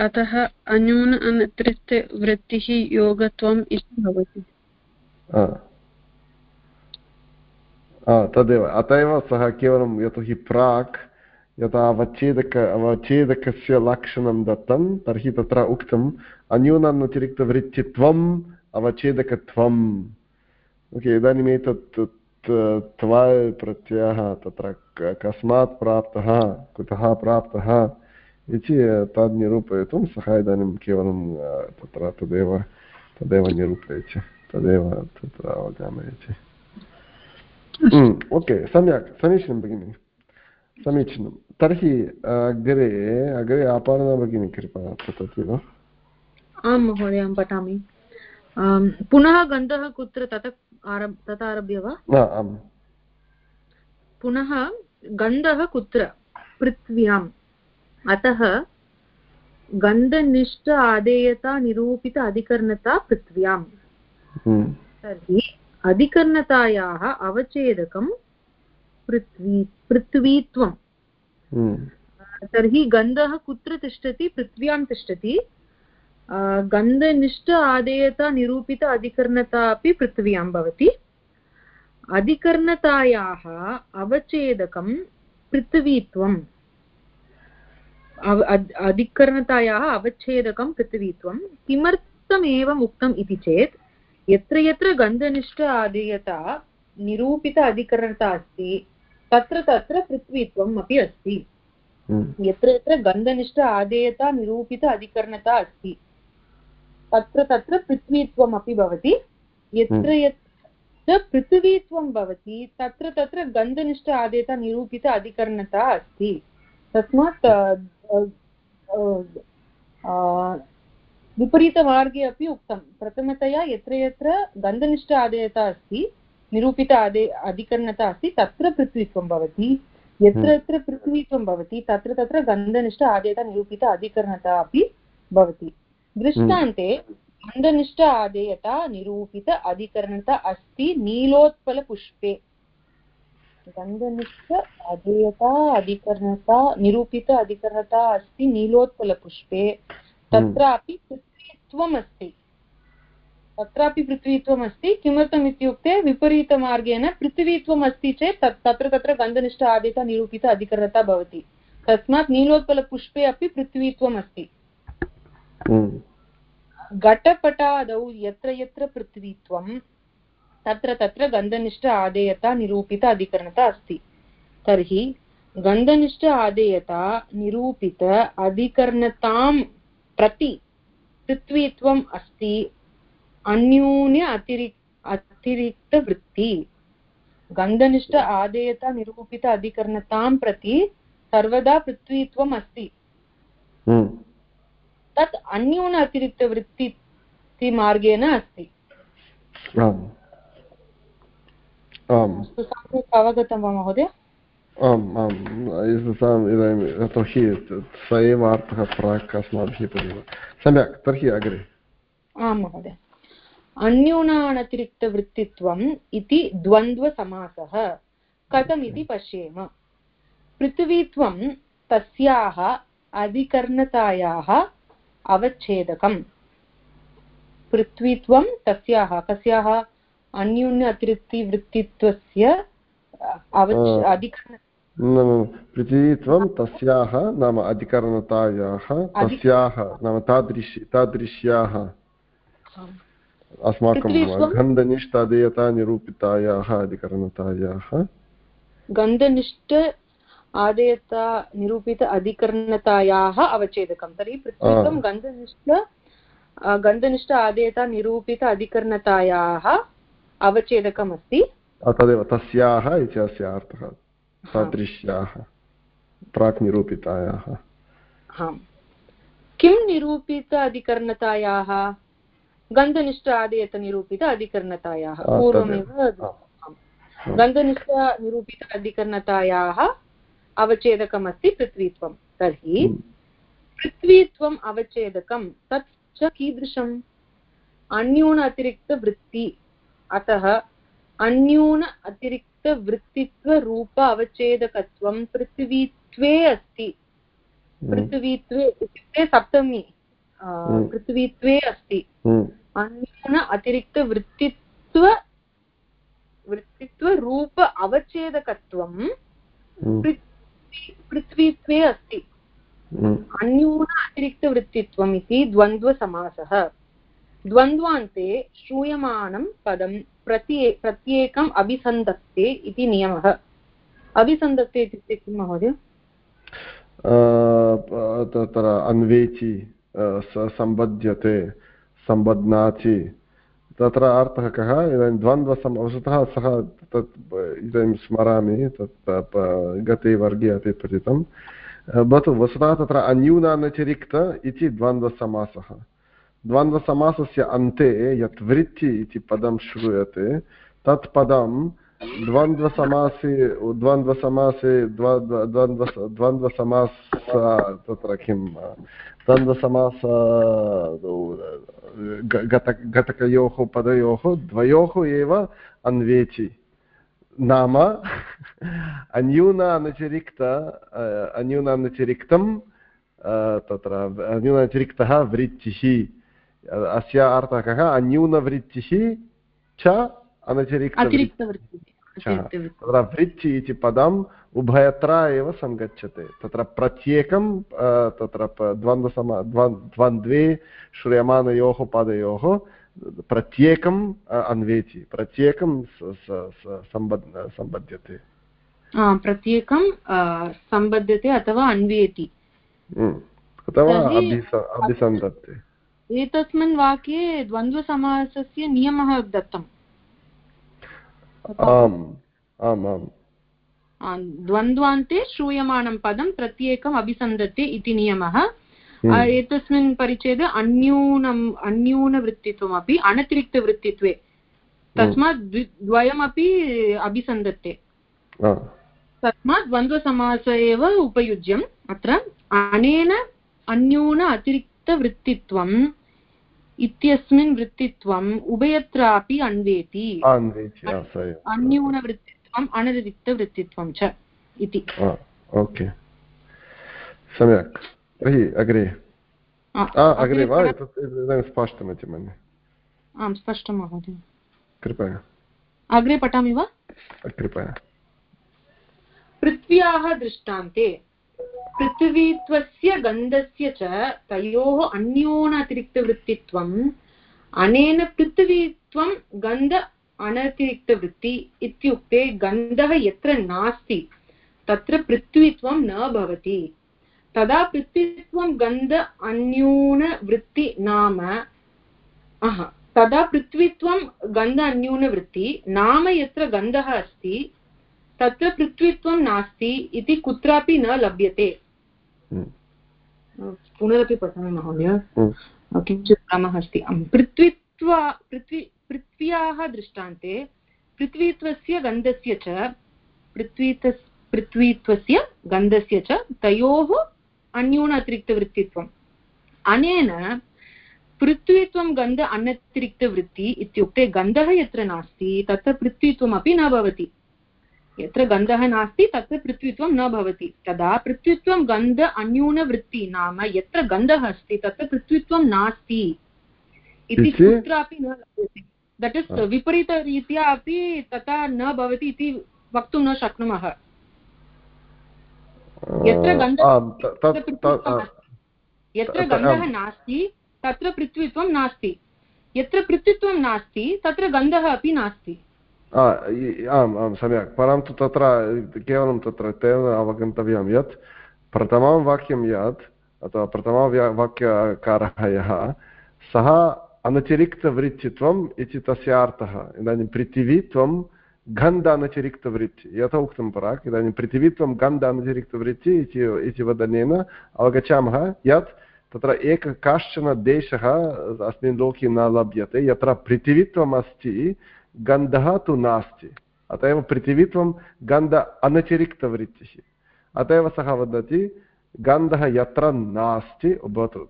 अतः अन्यून अनतिरिक्त वृत्तिः योगत्वम् इति भवति। तदेव अत एव सः केवलं यतोहि प्राक् यथा अवच्छेदक अवच्छेदकस्य लक्षणं दत्तं तर्हि तत्र उक्तम् अन्यूनानतिरिक्तवृत्तित्वम् अवच्छेदकत्वम् ओके इदानीम् एतत् प्रत्ययः तत्र कस्मात् प्राप्तः कुतः प्राप्तः इति तद् निरूपयितुं सः इदानीं केवलं तत्र तदेव तदेव निरूपयति तदेव तत्र अवगमयति ओके सम्यक् समीचीनं भगिनि. समीचीनं. तर्हि अग्रे अग्रे अपर्णा भगिनी कृपया पठति वा? आं महोदय अहं पठामि. पुनः गन्धः कुत्र ततः तत् आरभ्य वा? आम्. पुनः गन्धः कुत्र? पृथ्व्याम्. अतः गन्धनिष्ठ आदेयता निरूपित अधिकरणता पृथ्व्याम्. हम्म। तर्हि अधिकरणतायाः अवच्छेदकं पृथ्वी पृथ्वीत्वं। तर्हि गन्धः कुत्र तिष्ठति? पृथ्व्यां तिष्ठति। गन्धनिष्ठ आदेयता निरूपित अधिकरणता अपि पृथ्व्यां भवति। अधिकरणतायाः अवच्छेदकं पृथ्वीत्वम् अधिकरणतायाः अवच्छेदकं पृथ्वीत्वं। किमर्थम् एवम् उक्तम् इति चेत् यत्र यत्र गन्धनिष्ठ आदेयता निरूपित अधिकरणता अस्ति तत्र तत्र पृथ्वीत्वम् अपि अस्ति हम्म। यत्र यत्र गन्धनिष्ठ आदेयता निरूपित अधिकरणता अस्ति तत्र तत्र पृथ्वीत्वम् अपि भवति यत्र हम्म। यत्र पृथ्वीत्वं भवति तत्र तत्र गन्धनिष्ठ आदेयता निरूपित अधिकरणता अस्ति तस्मात् विपरीतमार्गे अपि उक्तं। प्रथमतया यत्र यत्र गन्धनिष्ठ आदेयता अस्ति निरूपित आदे अधिकरणता अस्ति तत्र पृथ्वीत्वं भवति। यत्र हम्म। यत्र पृथ्वीत्वं भवति तत्र तत्र गन्धनिष्ठ आदेयता निरूपित अधिकरणता अपि भवति। दृष्टान्ते गन्धनिष्ठ आदेयता निरूपित अधिकरणता अस्ति नीलोत्पलपुष्पे। गन्धनिष्ठ अधेयता अधिकरणता निरूपित अधिकरणता अस्ति नीलोत्पलपुष्पे। तत्रापि पृथ्वीत्वम् अस्ति तत्रापि पृथ्वीत्वम् अस्ति किमर्थम् इत्युक्ते विपरीतमार्गेण पृथ्वीत्वम् अस्ति चेत् तत्र तत्र गन्धनिष्ठ आदित निरूपित अधिकरणता भवति। तस्मात् नीलोत्पलपुष्पे अपि पृथ्वीत्वम् अस्ति हम्म। घटपटादौ यत्र यत्र पृथ्वीत्वं तत्र तत्र गन्धनिष्ठ आदेयता निरूपित अधिकरणता अस्ति। तर्हि गन्धनिष्ठ आदेयता निरूपित अधिकरणतां प्रति पृथ्वीत्वम् अस्ति। अन्यून्य अतिरि अतिरिक्तवृत्ति। गन्धनिष्ठ आदेयता निरूपित अधिकरणतां प्रति सर्वदा पृथ्वीत्वम् अस्ति। हम्म। तत् अन्यून अतिरिक्तवृत्ति मार्गेण अस्ति सम्यक् अवगतं वा महोदय? आम् आम् इदानीं यतोहि स एव अर्थः प्राक् अस्माभिः पठितं सम्यक् तर्हि अग्रे आं महोदय अन्यूनानतिरिक्तवृत्तित्वम् इति द्वन्द्वसमासः कथमिति पश्येम पृथिवीत्वं तस्याः अधिकर्णतायाः अवच्छेदकम् पृथ्वीत्वं तस्याः कस्याः अन्यून्य अतिरिक्तिवृत्तित्वस्य पृथिवीत्वं तस्याः नाम अधिकरणतायाः तस्याः नाम तादृशी तादृश्याः। अस्माकं गन्धनिष्ठादेयता निरूपितायाः अधिकरणतायाः। गन्धनिष्ठ आदेयता निरूपित अधिकरणतायाः अवच्छेदकं। तर्हि पृथ्वीत्वं गन्धनिष्ठ गन्धनिष्ठ आदेयता निरूपित अधिकरणतायाः अवच्छेदकमस्ति। तदेव तस्याः इति अस्य अर्थः। तादृश्याः प्राक् निरूपितायाः किं निरूपित अधिकरणतायाः गन्धनिष्ठ आदेयतनिरूपित अधिकरणतायाः पूर्वमेव गन्धनिष्ठ अधिकरणतायाः अवच्छेदकमस्ति पृथ्वीत्वं तर्हि। पृथ्वीत्वम् अवच्छेदकं तत् च कीदृशम् अन्यून अतिरिक्तवृत्ति अतः अन्यून अतिरिक्तवृत्तित्वरूप अवच्छेदकत्वं पृथिवीत्वे अस्ति हम्म। पृथिवीत्वे इत्युक्ते सप्तमी हम्म। पृथिवीत्वे अस्ति हम्म। अन्यून अतिरिक्तवृत्तित्व वृत्तित्वरूप अवच्छेदकत्वं पृथ्वीत्वे अस्ति अन्यून अतिरिक्तवृत्तित्वम् इति द्वन्द्वसमासः द्वन्द्वान्ते श्रूयमाणं पदं प्रति प्रत्येकम् अभिसन्दत्ते इति नियमः। अभिसन्दत्ते इत्युक्ते किं, महोदय? तत्र अन्वेचि सम्बध्यते सम्बध्नाति तत्र अर्थः कः? इदानीं द्वन्द्वसम, वस्तुतः सः तत्, इदानीं स्मरामि, तत् गते वर्गे अपि पठितं भवतु, वस्तुतः तत्र अन्यूनानतिरिक्त इति द्वन्द्वसमासः। द्वन्द्वसमासस्य अन्ते यत् वृत्ति इति पदं श्रूयते तत् पदं द्वन्द्वसमासे द्वन्द्वसमासे द्वन्द्व द्वन्द्वसमास तत्र किं द्वन्द्वसमास गत घटकयोः पदयोः द्वयोः एव अन्वेचि नाम अन्यूनानतिरिक्त अन्यूनानतिरिक्तं तत्र अन्यूनातिरिक्तः वृत्तिः अस्य अर्थः कः अन्यूनवृत्तिः च अनतिरिक्तवृत्तिः तत्र वृत्ति इति पदम् उभयत्र एव सङ्गच्छते तत्र प्रत्येकं तत्र द्वन्द्वसम द्वन्द्वे श्रूयमानयोः पदयोः प्रत्येकम् अन्वेति प्रत्येकं सम्बद् सम्बध्यते प्रत्येकं सम्बध्यते अथवा अन्वेति अथवा अभिसन्दत्ते एतस्मिन् वाक्ये द्वन्द्वसमासस्य नियमः दत्तम्। आम् आम् आम्। द्वन्द्वान्ते श्रूयमाणं पदं प्रत्येकम् अभिसन्दते इति नियमः। हम्म। एतस्मिन् परिच्छेदे अन्यूनम् अन्यूनवृत्तित्वमपि अनतिरिक्तवृत्तित्वे तस्मात् द्वयमपि अभिसन्दते तस्मात् द्वन्द्वसमास एव उपयुज्यम्। अत्र अनेन अन्यून अतिरिक्तवृत्तित्वम् इत्यस्मिन् वृत्तित्वम् उभयत्रापि अन्वेति। अन्यूनवृत्तित्वम् अनतिरिक्तवृत्तित्वं च इति। ओके। सम्यक्। तर्हि अग्रे। अग्रे वा? इदानीं स्पष्टमिति मन्ये। आं स्पष्टं महोदय। कृपया। अग्रे पठामि वा? कृपया। पृथ्व्याः दृष्टान्ते पृथिवीत्वस्य गन्धस्य च तयोः अन्योनतिरिक्तवृत्तित्वम्, अनेन पृथिवीत्वं गन्ध अनतिरिक्तवृत्ति इत्युक्ते गन्धः यत्र नास्ति, तत्र पृथ्वीत्वं न भवति। तदा पृथ्वीत्वं गन्ध अन्यूनवृत्ति नाम तदा पृथ्वीत्वं गन्ध अन्यूनवृत्ति नाम यत्र गन्धः अस्ति, तत्र पृथ्वीत्वं नास्ति इति कुत्रापि न लभ्यते। पुनरपि पठामि महोदय। किञ्चित् क्रमः अस्ति। पृथ्वीत्वा पृथ्वी पृथ्व्याः दृष्टान्ते पृथ्वीत्वस्य गन्धस्य च पृथ्वीत पृथ्वीत्वस्य गन्धस्य च तयोः अन्यून अतिरिक्तवृत्तित्वम् अनेन पृथ्वीत्वं गन्ध अनतिरिक्तवृत्ति इत्युक्ते गन्धः यत्र नास्ति तत्र पृथ्वीत्वमपि न भवति। यत्र गन्धः नास्ति तत्र पृथ्वीत्वं न भवति। तदा पृथ्वीत्वं गन्ध अन्यूनवृत्ति नाम यत्र गन्धः अस्ति तत्र पृथ्वीत्वं नास्ति। इति कुत्रापि न लभ्यते। दट् इस् विपरीतरीत्या अपि तथा न भवति इति वक्तुं न शक्नुमः। यत्र गन्धः यत्र गन्धः नास्ति तत्र पृथ्वीत्वं नास्ति। यत्र पृथ्वीत्वं नास्ति तत्र गन्धः अपि नास्ति। आम् आं सम्यक् परन्तु तत्र केवलं तत्र तेन अवगन्तव्यं यत् प्रथमं वाक्यं यत् अथवा प्रथमः वाक्यकारः यः सः अनतिरिक्तवृत्तित्वम् इति तस्य अर्थः इदानीं पृथिवीत्वं गन्ध अनतिरिक्तवृत्ति यथा उक्तं प्राक् इदानीं पृथिवीत्वं गन्ध अनतिरिक्तवृत्ति इति वदनेन अवगच्छामः यत् तत्र एक काश्चन देशः अस्मिन् लोके न लभ्यते यत्र पृथिवीत्वम् अस्ति गन्धः तु नास्ति अत एव पृथिवीत्वं गन्ध अनतिरिक्तवृत्तिः अत एव सः वदति गन्धः यत्र नास्ति भवतु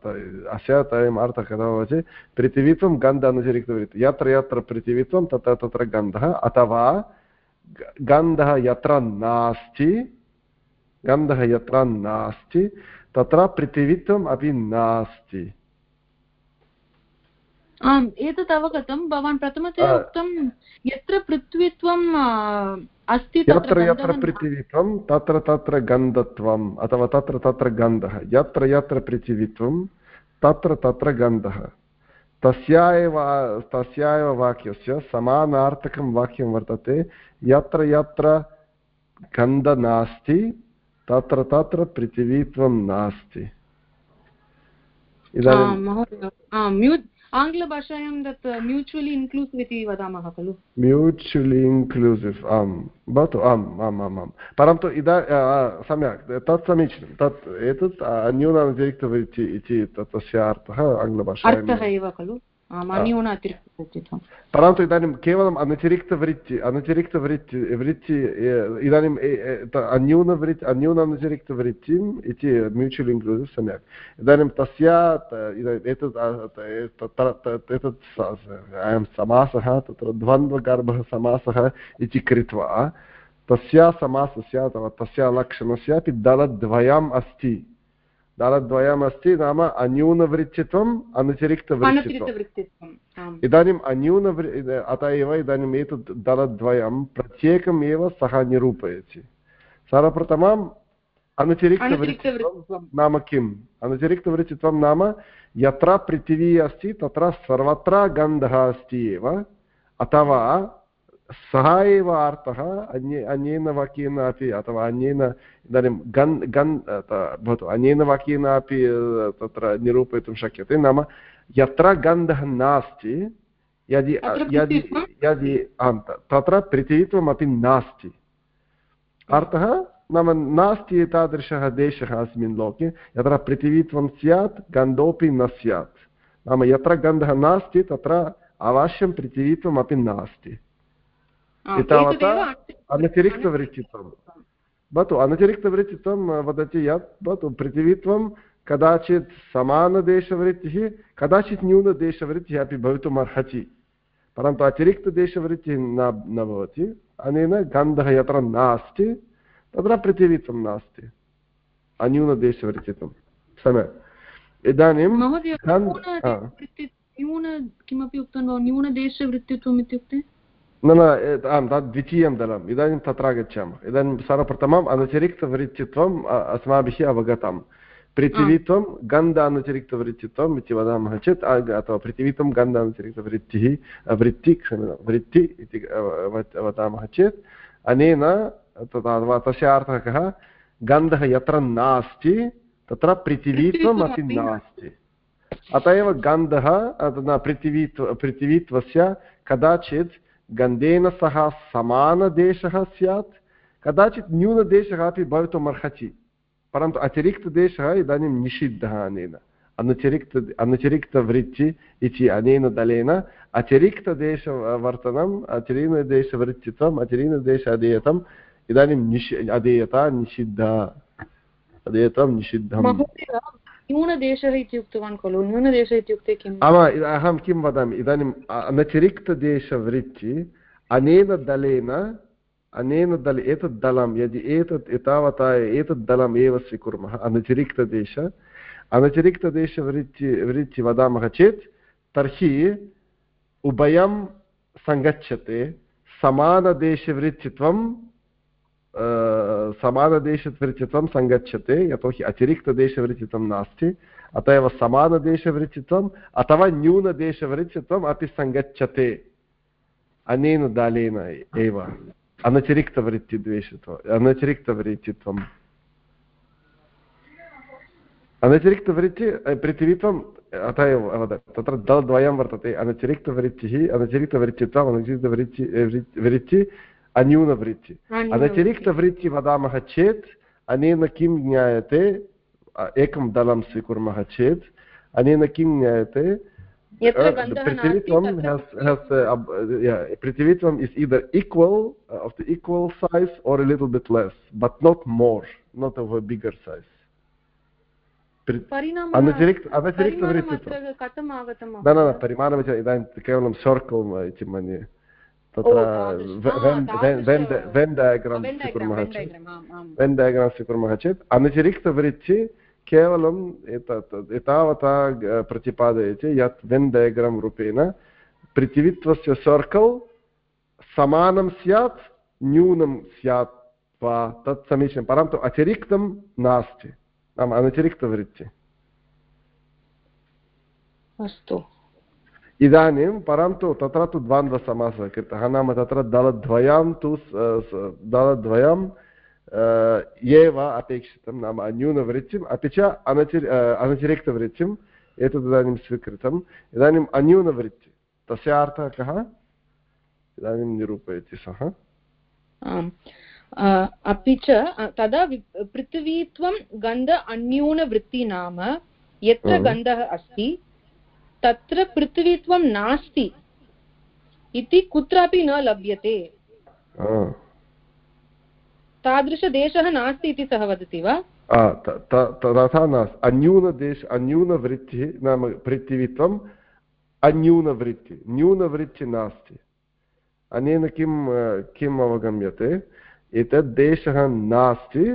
अस्य अयम् अर्थः कथं भवति पृथिवीत्वं गन्ध अनतिरिक्तवृत्तिः यत्र यत्र पृथिवीत्वं तत्र तत्र गन्धः अथवा गन्धः यत्र नास्ति गन्धः यत्र नास्ति तत्र पृथिवीत्वम् अपि नास्ति आम् एतत् अवगतं। भवान् प्रथमतया उक्तं यत्र पृथ्वीत्वम् अस्ति यत्र यत्र पृथिवीत्वं तत्र तत्र गन्धत्वम् अथवा तत्र तत्र गन्धः। यत्र यत्र पृथिवीत्वं तत्र तत्र गन्धः। तस्या एव तस्या एव वाक्यस्य समानार्थकं वाक्यं वर्तते। यत्र यत्र गन्ध नास्ति तत्र तत्र पृथिवीत्वं नास्ति। इदानीं आङ्ग्लभाषायां तत् म्यूचुवलि इन्क्लूसिव् इति वदामः खलु म्यूचुवलि इन्क्लूसिव् आम् भवतु आम् आम् आम् आम् परन्तु इदा सम्यक् तत् समीचीनं तत् एतत् अन्यूनातिरिक्तवृत्ति इति तस्य अर्थः आङ्ग्लभाषायाम् एव खलु परन्तु इदानीं केवलम् अनतिरिक्तवृत्ति अनतिरिक्तवृत्ति वृत्ति इदानीम् अन्यूनवृत्ति अन्यूनातिरिक्तवृत्तिम् इति म्यूचुवल् इन्क्लूसिव् सम्यक् इदानीं तस्य एतत् एतत् अयं समासः तत्र द्वन्द्वगर्भः समासः इति कृत्वा तस्य समासस्य अथवा तस्य लक्षणस्यापि दलद्वयम् अस्ति दलद्वयम् अस्ति नाम अन्यूनवृत्तित्वम् अनतिरिक्तवृत्तित्वम् इदानीम् अन्यूनवृ अत एव इदानीम् एतत् दलद्वयं प्रत्येकम् एव सः निरूपयति सर्वप्रथमम् अनतिरिक्तवृत्तित्वं नाम किम् अनतिरिक्तवृत्तित्वं नाम यत्र पृथिवी अस्ति तत्र सर्वत्र गन्धः अस्ति एव अथवा सः एव अर्थः अन्ये अन्येन वाक्येन अपि अथवा अन्येन इदानीं गन् गन् भवतु अन्येन वाक्येन अपि तत्र निरूपयितुं शक्यते नाम यत्र गन्धः नास्ति यदि यदि यदि आम् तत्र पृथिवीत्वमपि नास्ति। अर्थः नाम नास्ति एतादृशः देशः अस्मिन् लोके यत्र पृथिवीत्वं स्यात् गन्धोऽपि न स्यात्। नाम यत्र गन्धः नास्ति तत्र अवश्यं पृथिवीत्वमपि नास्ति। एतावता अनतिरिक्तवृत्तित्वं भवतु अनतिरिक्तवृत्तित्वं वदति यत् भवतु पृथिवीत्वं कदाचित् समानदेशवृत्तिः कदाचित् न्यूनदेशवृत्तिः अपि भवितुम् अर्हति परन्तु अतिरिक्तदेशवृत्तिः न न भवति अनेन गन्धः यत्र नास्ति तत्र पृथिवीत्वं नास्ति अन्यूनदेशवृत्तित्वं सम्यक् इदानीं न्यून किमपि उक्तं न्यूनदेशवृत्तित्वम् इत्युक्ते न न आं तद् द्वितीयं दलम् इदानीं तत्र गच्छामः इदानीं सर्वप्रथमम् अनतिरिक्तवृत्तित्वम् अस्माभिः अवगतं पृथिवीत्वं गन्धानुतिरिक्तवृत्तित्वम् इति वदामः चेत् अथवा पृथिवीत्वं गन्धानुतिरिक्तवृत्तिः वृत्ति क्षम्यतां वृत्ति इति वदामः चेत् अनेन अथवा तस्य अर्थः कः गन्धः यत्र नास्ति तत्र पृथिवीत्वम् अपि नास्ति अत एव गन्धः पृथिवीत्व पृथिवीत्वस्य कदाचित् गन्धेन सह समानदेशः स्यात्, कदाचित् न्यूनदेशः अपि भवितुम् अर्हति, परन्तु अतिरिक्तदेशः इदानीं निषिद्धः अनेन। अनुचरिक्त अनुचरिक्तवृत्ति इति अनेन दलेन अतिरिक्तदेशवर्तनम् अतिरीनदेशवृत्तित्वम् अतिरीनदेश अधेयतम् इदानीं निषि अधेयता निषिद्धा। अधेयतं निषिद्धम्। न्यूनदेशः इति उक्तवान् खलु? न्यूनदेशः इत्युक्ते किम् आम अहं किं वदामि? इदानीम् अनतिरिक्तदेशवृत्ति अनेन दलेन, अनेन दल एतत् दलं, यदि एतत् एतावता एतत् दलम् एव स्वीकुर्मः, अनतिरिक्तदेश, अनतिरिक्तदेशवृत्ति, वृत्ति वदामः चेत्, तर्हि उभयं सङ्गच्छते, समानदेशवृत्तित्वं समानदेशवृत्तित्वं सङ्गच्छते यतोहि अतिरिक्तदेशवृत्तित्वं नास्ति अत एव समानदेशवृत्तित्वम् अथवा न्यूनदेशवृत्तित्वम् अपि सङ्गच्छते अनेन दालेन एव अनतिरिक्तवृत्तिद्वेषत्वम् अनतिरिक्तवृत्तित्वम् अनतिरिक्तवृत्ति पृथिवीत्वम् अत एव तत्र दलद्वयं वर्तते अनतिरिक्तवृत्तिः अनतिरिक्तवृत्तित्वम् अनतिरिक्तवृत्ति वृत्ति अन्यूनवृत्ति अनतिरिक्तवृत्ति वदामः चेत् अनेन किं ज्ञायते एकं दलं स्वीकुर्मः चेत् अनेन किं ज्ञायते पृथिवीत्वं पृथिवीत्वम् is either equal of the equal size or little bit less but not more not of a bigger size अनतिरिक्त अनतिरिक्तवृत्तित्वं न न परिमाणम् इदानीं केवलं सर्कल् इति मन्ये तत्र वेन् डयाग्राम् स्वीकुर्मः चेत् वेन् डयाग्राम् स्वीकुर्मः चेत् अनतिरिक्तवृत्ति केवलम् एतत् एतावता प्रतिपादयति यत् वेन् डयाग्राम् रूपेण पृथिवीत्वस्य सर्कल् समानं स्यात् न्यूनं स्यात् वा तत् समीचीनं परन्तु अतिरिक्तं नास्ति नाम अनतिरिक्तवृत्ति अस्तु इदानीं परन्तु तत्र तु द्वन्द्वसमासः कृतः। नाम तत्र दलद्वयं तु दलद्वयं एव अपेक्षितं नाम न्यूनवृत्तिम् अपि च अनचिर् अनतिरिक्तवृत्तिं एतत् इदानीं स्वीकृतम् इदानीम् अन्यूनवृत्ति तस्य अर्थः कः? इदानीं निरूपयति सः। आम्। अपि च तदा पृथिवीत्वं गन्ध अन्यूनवृत्ति नाम यत्र गन्धः अस्ति तत्र पृथिवीत्वं नास्ति इति कुत्रापि न लभ्यते। तादृशदेशः नास्ति इति सः वदति वा? तथा नास्ति अन्यूनदेश अन्यूनवृत्तिः नाम पृथिवीत्वम् अन्यूनवृत्ति न्यूनवृत्ति नास्ति। अनेन किं किम् अवगम्यते? एतद् देशः नास्ति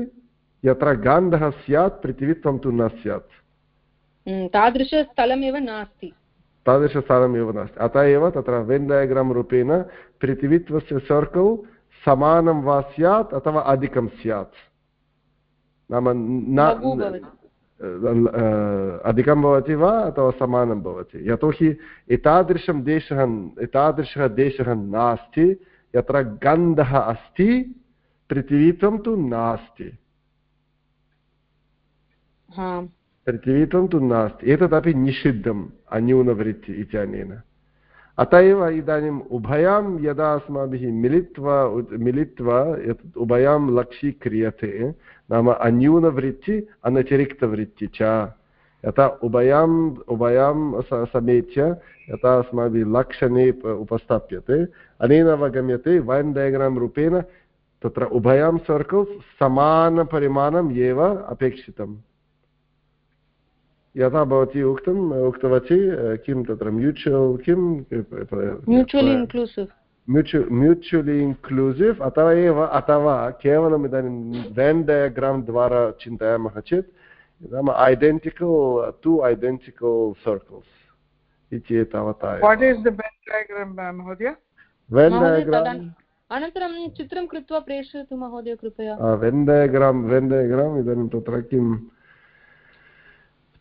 यत्र गान्धः स्यात् पृथिवीत्वं तु न स्यात्। तादृशस्थलमेव नास्ति। तादृशस्थलमेव नास्ति। अतः एव तत्र वेन् डयाग्राम् रूपेण पृथिवीत्वस्य सर्कल् समानं वा स्यात् अथवा अधिकं स्यात्। नाम अधिकं भवति वा अथवा समानं भवति? यतोहि एतादृशं देशः एतादृशः देशः नास्ति यत्र गन्धः अस्ति पृथिवीत्वं तु नास्ति। पृथिवीत्वं तु नास्ति एतदपि निषिद्धम् अन्यूनवृत्ति इत्यनेन अत एव इदानीम् उभयां यदा अस्माभिः मिलित्वा मिलित्वा एतत् उभयां लक्ष्यीक्रियते नाम अन्यूनवृत्ति अनतिरिक्तवृत्ति च यथा उभयाम् उभयां समेत्य यथा अस्माभिः लक्षणे उपस्थाप्यते अनेन अवगम्यते वैन् डयग्राम् रूपेण तत्र उभयां सर्कल्स् समानपरिमाणम् एव अपेक्षितम् यथा भवती उक्तम् उक्तवती किं तत्र म्यूचुवल् किं म्यूचुवलि इन्क्लूसिव् अथवा एव अथवा केवलम् इदानीं वेन् डयाग्राम् द्वारा चिन्तयामः चेत् नाम ऐडेण्टिकल् टु ऐडेण्टिकल् सर्कल्स् इति एतावता वेन् डयाग्राम् अनन्तरं चित्रं कृत्वा प्रेषयतु महोदय कृपया वेन् डयाग्राम् वेन् डयाग्राम् इदानीं तत्र किं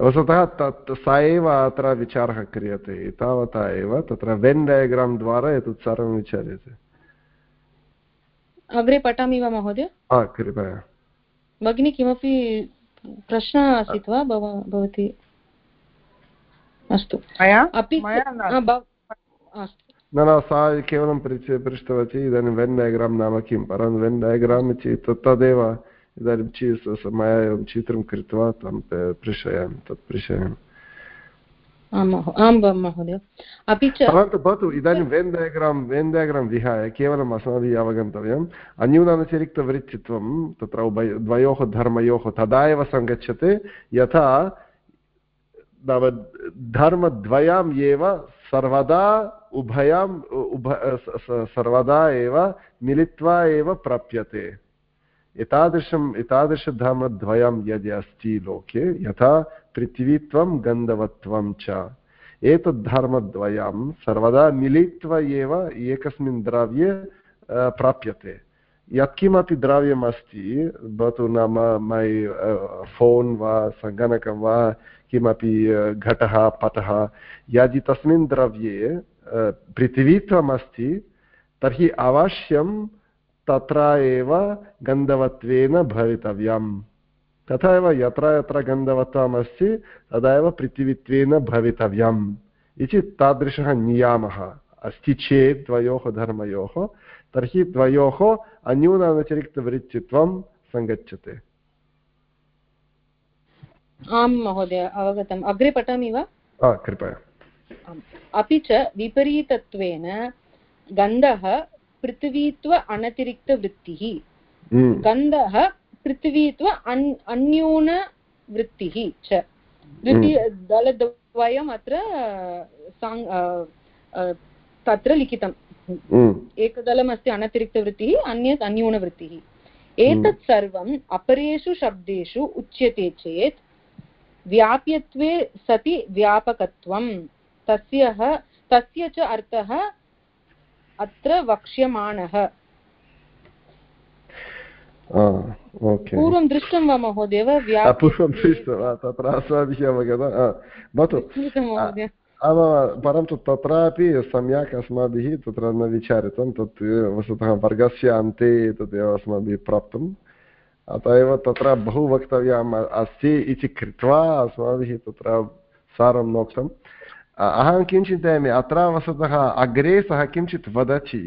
वस्तुतः तत् स एव अत्र विचारः क्रियते तावता एव तत्र वेन् डयाग्राम् द्वारा एतत् सर्वं विचार्यते। अग्रे पठामि वा महोदय? कृपया। भगिनी किमपि प्रश्नः आसीत् वा? भवती? अस्तु। अपि न न सा केवलं पृष्टवती इदानीं वेन् डयाग्राम् नाम किं? परन्तु वेन् डयाग्राम् इति तदेव इदानीं चि मया एवं चित्रं कृत्वा तं प्रेषयामि तत् प्रेषयामि परन्तु भवतु इदानीं वेन् डयाग्राम् वेन् डयाग्राम् विहाय केवलम् अस्माभिः अवगन्तव्यम् अन्यूनातिरिक्तवृत्तित्वं तत्र उभय द्वयोः धर्मयोः तदा एव सङ्गच्छते यथा नाम धर्मद्वयाम् एव सर्वदा उभयाम् उभ सर्वदा एव मिलित्वा एव प्राप्यते एतादृशम् एतादृशधर्मद्वयं यदि अस्ति लोके, यथा पृथिवीत्वं, गन्धवत्वं च, एतद्धर्मद्वयं सर्वदा मिलित्वा एव एकस्मिन् द्रव्ये प्राप्यते। यत्किमपि द्रव्यम् अस्ति, भवतु नाम मै फोन् वा, सङ्गणकं वा, किमपि घटः पटः यदि तस्मिन् द्रव्ये पृथिवीत्वम् अस्ति, तर्हि अवश्यं तत्र एव गन्धवत्वेन भवितव्यम्। तथा एव यत्र यत्र गन्धवत्वम् अस्ति तदा एव पृथिवीत्वेन भवितव्यम्। इति तादृशः नियामः। अस्ति चेत् द्वयोः धर्मयोः तर्हि द्वयोः अन्यूनातिरिक्तवृत्तित्वं सङ्गच्छते। आं महोदय अवगतम्। अग्रे पठामि वा? कृपया। अपि च विपरीतत्वेन गन्धः पृथिवीत्व अनतिरिक्तवृत्तिः हम्म। गन्धः पृथिवीत्व अन् अन्यूनवृत्तिः च द्वितीय हम्म। दलद्वयम् अत्र तत्र लिखितम् हम्म। एकदलमस्ति अनतिरिक्तवृत्तिः अन्यत् अन्यूनवृत्तिः एतत् सर्वम् अपरेषु शब्देषु उच्यते चेत् व्याप्यत्वे सति व्यापकत्वं तस्य तस्य च अर्थः अत्र वक्ष्यमाणः। पूर्वं दृष्टं वा महोदय पूर्वं दृष्टं तत्र अस्माभिः अवगत भवतु। परन्तु तत्रापि सम्यक् अस्माभिः तत्र न विचारितं तत् वस्तुतः वर्गस्य अन्ते तदेव अस्माभिः प्राप्तम्। अतः एव तत्र बहु वक्तव्यम् अस्ति इति कृत्वा अस्माभिः तत्र सारं नोक्तम्। अहं किं चिन्तयामि अत्र वस्तुतः अग्रे सः किञ्चित् वदति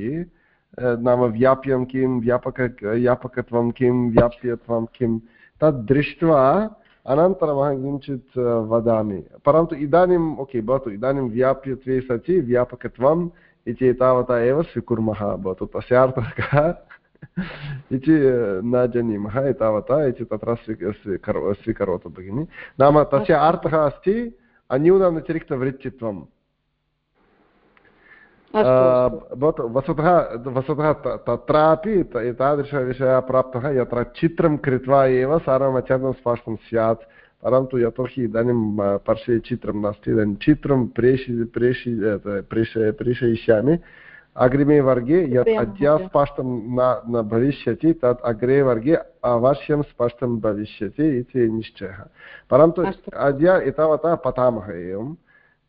नाम व्याप्यं किं व्यापक व्यापकत्वं किं व्याप्यत्वं किं तद् दृष्ट्वा अनन्तरम् अहं किञ्चित् वदामि परन्तु इदानीम् ओके भवतु इदानीं व्याप्यत्वे सति व्यापकत्वम् इति तावता एव स्वीकुर्मः भवतु तस्य अर्थः कः इति न जानीमः एतावता इति तत्र स्वीकरो स्वीकरोतु भगिनि नाम तस्य अर्थः अस्ति अन्यूनम् अतिरिक्तवृत्तित्वं भवतु वस्तुतः वस्तुतः तत्रापि एतादृशविषयः प्राप्तः यत्र चित्रं कृत्वा एव सर्वम् अत्यन्तं स्पष्टं स्यात् परन्तु यतोहि इदानीं पार्श्वे चित्रं नास्ति इदानीं चित्रं प्रेषि प्रेषि प्रेष प्रेषयिष्यामि अग्रिमे वर्गे यत् अद्य स्पष्टं न न भविष्यति तत् अग्रे वर्गे अवश्यं स्पष्टं भविष्यति इति निश्चयः। परन्तु अद्य एतावता पठामः एवं।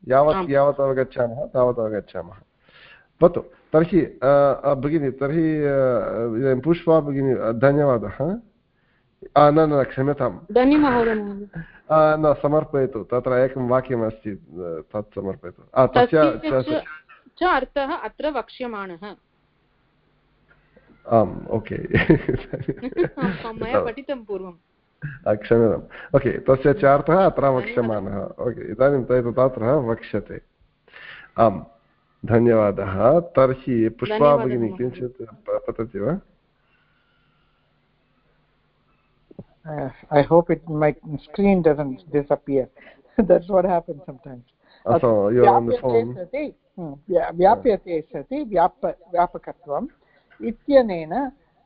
यावत् यावत् अवगच्छामः तावत् अवगच्छामः। भवतु तर्हि भगिनि तर्हि इदानीं पुष्पा भगिनी धन्यवादः। न न क्षम्यतां न समर्पयतु तत्र एकं वाक्यमस्ति तत् समर्पयतु। तस्य अर्थः अत्र वक्ष्यमाणः। आम् ओके। मया पठितं पूर्वं क्षम्यताम्। ओके तस्य च अर्थः अत्र वक्ष्यमाणः। ओके इदानीं तत्र वक्ष्यते। आम् धन्यवादः। तर्हि पुष्पा भगिनी किञ्चित् पतति वा? Uh, I hope it my screen doesn't disappear. That's what happens sometimes. सति। व्याप्यते सति। व्याप व्यापकत्वम् इत्यनेन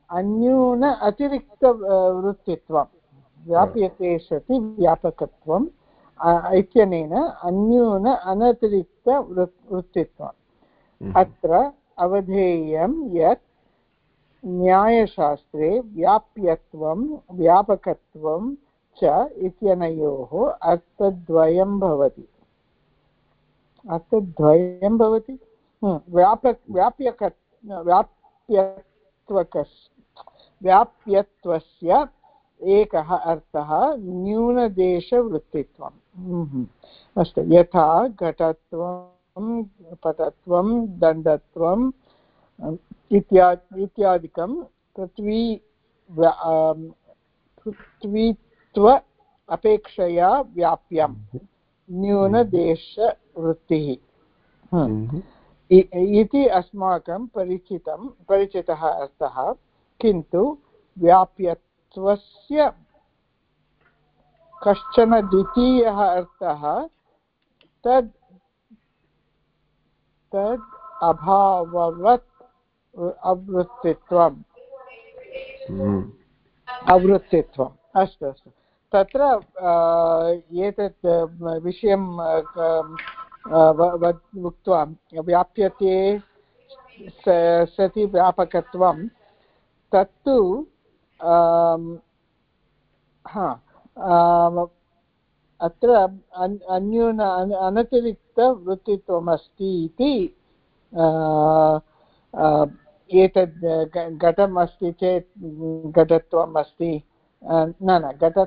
अन्यून अतिरिक्तवृत्तित्वं व्याप्यते सति व्यापकत्वम् इत्यनेन अन्यून अनतिरिक्तवृत्तित्वम् हम्म। अत्र अवधेयं यत् न्यायशास्त्रे व्याप्यत्वं व्यापकत्वं च इत्यनयोः अर्थद्वयं भवति। अर्थद्वयं भवति हम्म। व्याप व्याप्यक, व्याप्यत्वकस्, व्याप्यत्वस्य एकः अर्थः न्यूनदेशवृत्तित्वम्। अस्तु, यथा घटत्वं, पटत्वं दण्डत्वम् इत्यादिकं पृथ्वी पृथ्वीत्व अपेक्षया व्याप्यं न्यूनदेशवृत्तिः। हम्म। इति अस्माकं परिचितं परिचितः अर्थः किन्तु व्याप्यत्वस्य कश्चन द्वितीयः अर्थः तद् तद् अभाववत् अवृत्तित्वम्। हम्म। अवृत्तित्वम्। अस्तु अस्तु। तत्र एतत् विषयं उक्त्वा, व्याप्यते सति व्यापकत्वं, तत्तु हा अत्र अन्यून अनतिरिक्तवृत्तित्वम् अस्ति इति एतद् घटम् अस्ति चेत् घटत्वम् अस्ति न न घट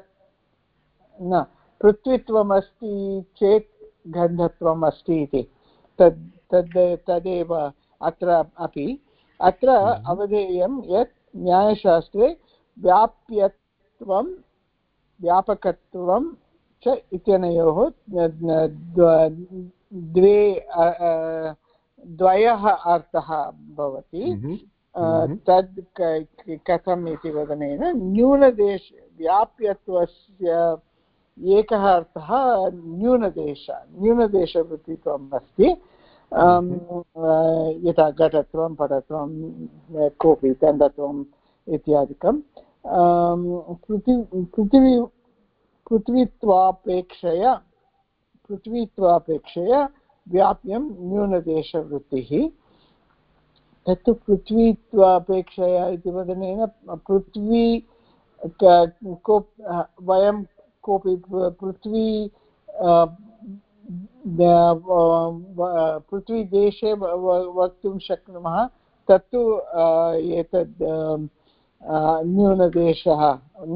न पृथ्वीत्वम् अस्ति चेत् गन्धत्वम् अस्ति इति तद् तद् तदेव अत्र अपि अत्र हम्म। अवधेयं यत् न्यायशास्त्रे व्याप्यत्वं व्यापकत्वं च इत्यनयोः द्वे द्वयः अर्थः भवति हम्म, हम्म। तद् कथम् इति वदनेन न्यूनदेश व्याप्यत्वस्य एकः अर्थः न्यूनदेश न्यूनदेशवृत्तित्वम् अस्ति। हम्म। यथा घटत्वं पटत्वं कोऽपि दण्डत्वम् इत्यादिकं पृथि पृथिवी पृथ्वीत्वापेक्षया पृथ्वीत्वापेक्षया व्याप्यं न्यूनदेशवृत्तिः तत्तु पृथ्वीत्वापेक्षया इति वदनेन पृथ्वी को वयं कोऽपि पृथ्वी पृथ्वीदेशे वक्तुं शक्नुमः तत्तु एतद् न्यूनदेशः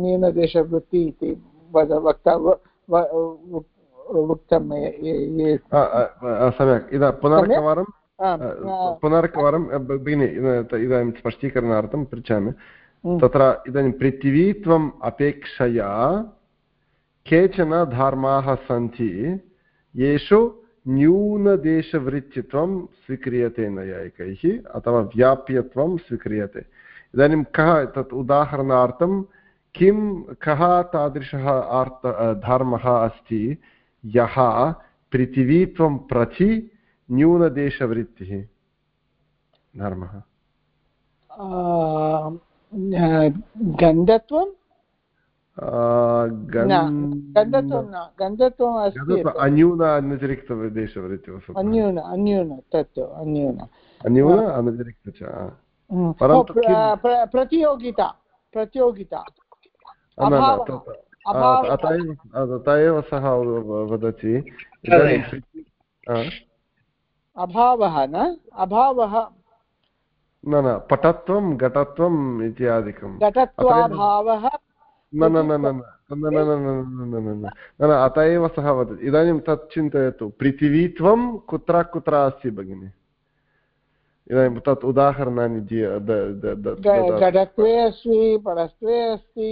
न्यूनदेशवृत्ति इति वद वक्ता उक्तं सम्यक्। इदा पुनरेकवारं पुनरेकवारं भगिनि इदानीं स्पष्टीकरणार्थं पृच्छामि। तत्र इदानीं पृथिवीत्वम् अपेक्षया केचन धर्माः सन्ति, येषु न्यूनदेशवृत्तित्वं स्वीक्रियते नैयायिकैः अथवा व्याप्यत्वं स्वीक्रियते। इदानीं कः तत् उदाहरणार्थं, किं, कः तादृशः आर्थ धर्मः अस्ति, यः पृथिवीत्वं प्रचि न्यूनदेशवृत्तिः, धर्मः? गन्धत्वं अन्यून अनतिरिक्तदेशवृत्तिः अन्यून अन्यून तत् अन्यून अन्यून अनतिरिक्त च परन्तु प्रतियोगिता प्रतियोगिता अत एव सः वदति अभावः न अभावः न न पटत्वं घटत्वम् इत्यादिकं घटत्वाभावः न न न न न न अत एव सः वदति इदानीं तत् चिन्तयतु पृथिवीत्वं कुत्र कुत्र अस्ति भगिनि इदानीं तत् उदाहरणानि घटत्वे अस्ति परस्त्वे अस्ति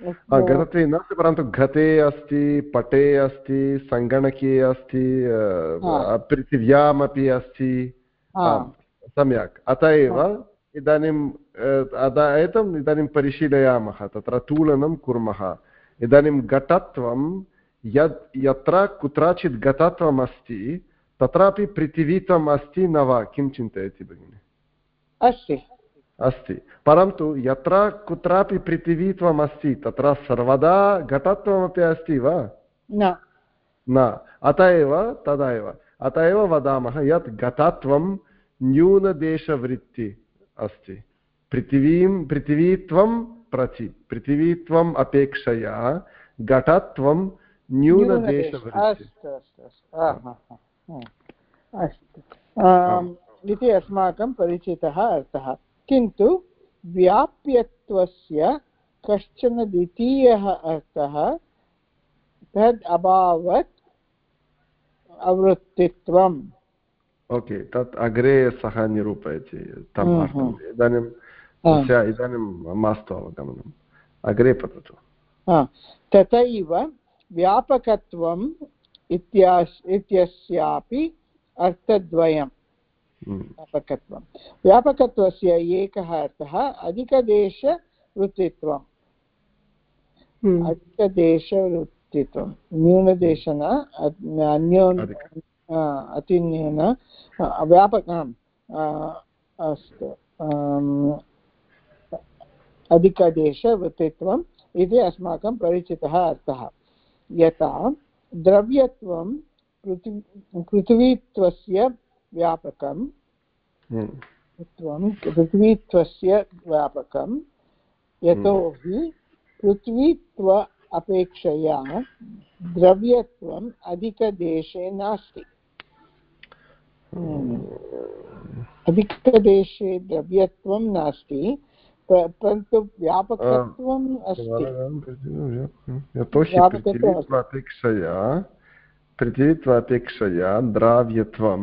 घटत्वे नास्ति परन्तु घटे अस्ति पटे अस्ति सङ्गणके अस्ति पृथिव्यामपि अस्ति सम्यक् अत एव इदानीम् एतम् इदानीं परिशीलयामः तत्र तूलनं कुर्मः। इदानीं घटत्वं यत् यत्र कुत्रचित् घटत्वम् अस्ति तत्रापि पृथिवीत्वम् अस्ति न वा? किं चिन्तयति भगिनि? अस्ति। अस्ति। परन्तु यत्र कुत्रापि पृथिवीत्वम् अस्ति तत्र सर्वदा घटत्वमपि अस्ति वा? न। अत एव तदा एव। अत एव वदामः यत् घटत्वं न्यूनदेशवृत्ति। अस्ति। पृथिवीं पृथिवीत्वं प्रचि पृथिवीत्वम् अपेक्षया घटत्वं न्यूनदेशवृत्ति अस्तु इति अस्माकं परिचितः अर्थः। किन्तु व्याप्यत्वस्य कश्चन द्वितीयः अर्थः तद् अभावत् अवृत्तित्वम्। ओके तत् अग्रे सः निरूपयति तम् इदानीं इदानीं मास्तु अवगमनम् अग्रे पततु तथैव व्यापकत्वम् इत्यास् इत्यस्यापि अर्थद्वयं व्यापकत्वं व्यापकत्वस्य एकः अर्थः अधिकदेशवृत्तित्वम् अधिकदेशवृत्तित्वं न्यूनदेश न न्यून अतिन्यून व्यापक अस्तु अधिकदेशवृत्तित्वम् इति अस्माकं परिचितः अर्थः। यथा द्रव्यत्वं पृथ्वी पृथ्वीत्वस्य व्यापकं त्वं पृथ्वीत्वस्य व्यापकं यतोहि पृथ्वीत्व अपेक्षया द्रव्यत्वम् अधिकदेशे नास्ति। अधिकदेशे द्रव्यत्वं नास्ति परन्तु व्यापकत्वम् अस्ति। पृथिवीत्वापेक्षया पृथिवीत्वापेक्षया द्राव्यत्वं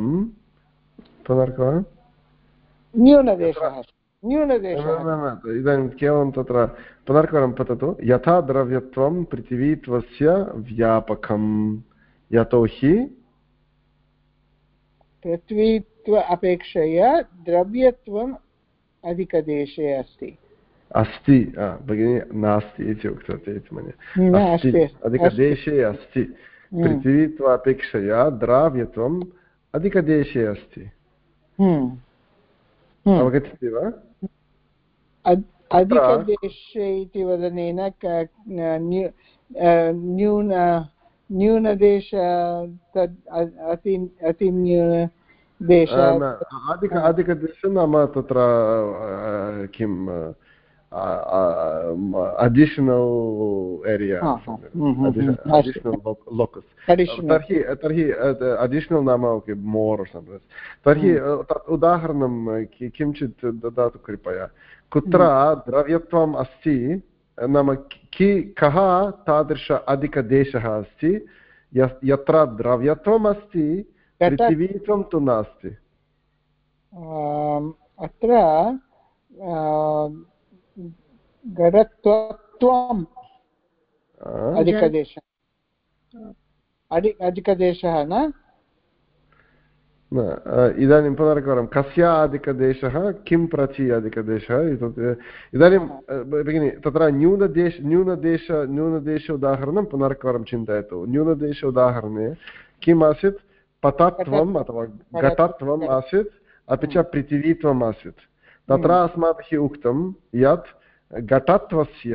न्यूनदेशः न्यूनदेशः। इदानीं केवलं तत्र पुनर्कवारं पततु यथा द्रव्यत्वं पृथिवीत्वस्य व्यापकं यतोहि पृथ्वीत्व अपेक्षया द्रव्यत्वम् अधिकदेशे अस्ति। अस्ति भगिनि नास्ति इति उक्तवती इति मन्ये। अधिकदेशे अस्ति। पृथिवीत्वापेक्षया द्राव्यत्वम् अधिकदेशे अस्ति। अवगच्छति वा? अधिकदेशे इति वदनेन न्यून न्यूनदेश तद् अति अतिन्यून देश अधिक अधिकदेशं नाम तत्र किं अडिशनल् एरिया लोकस् तर्हि तर्हि अडिशनल् नाम मोर् तर्हि तत् उदाहरणं किञ्चित् ददातु कृपया। कुत्र द्रव्यत्वम् अस्ति नाम कि कः तादृश अधिकदेशः अस्ति यत्र द्रव्यत्वम् अस्ति पृथिवीत्वं तु नास्ति। अत्र गडत्वत्वम् अधिकदेशः। अधिकदेशः न इदानीं पुनरेकवारं कस्य अधिकदेशः किं प्रचि अधिकदेशः इदानीं भगिनि तत्र न्यूनदेश न्यूनदेश न्यूनदेश उदाहरणं पुनरेकवारं चिन्तयतु न्यूनदेश उदाहरणे किम् आसीत् पतत्वम् अथवा घटत्वम् आसीत् अपि च पृथिवीत्वम् आसीत् तत्र अस्माभिः उक्तं यत् घटत्वस्य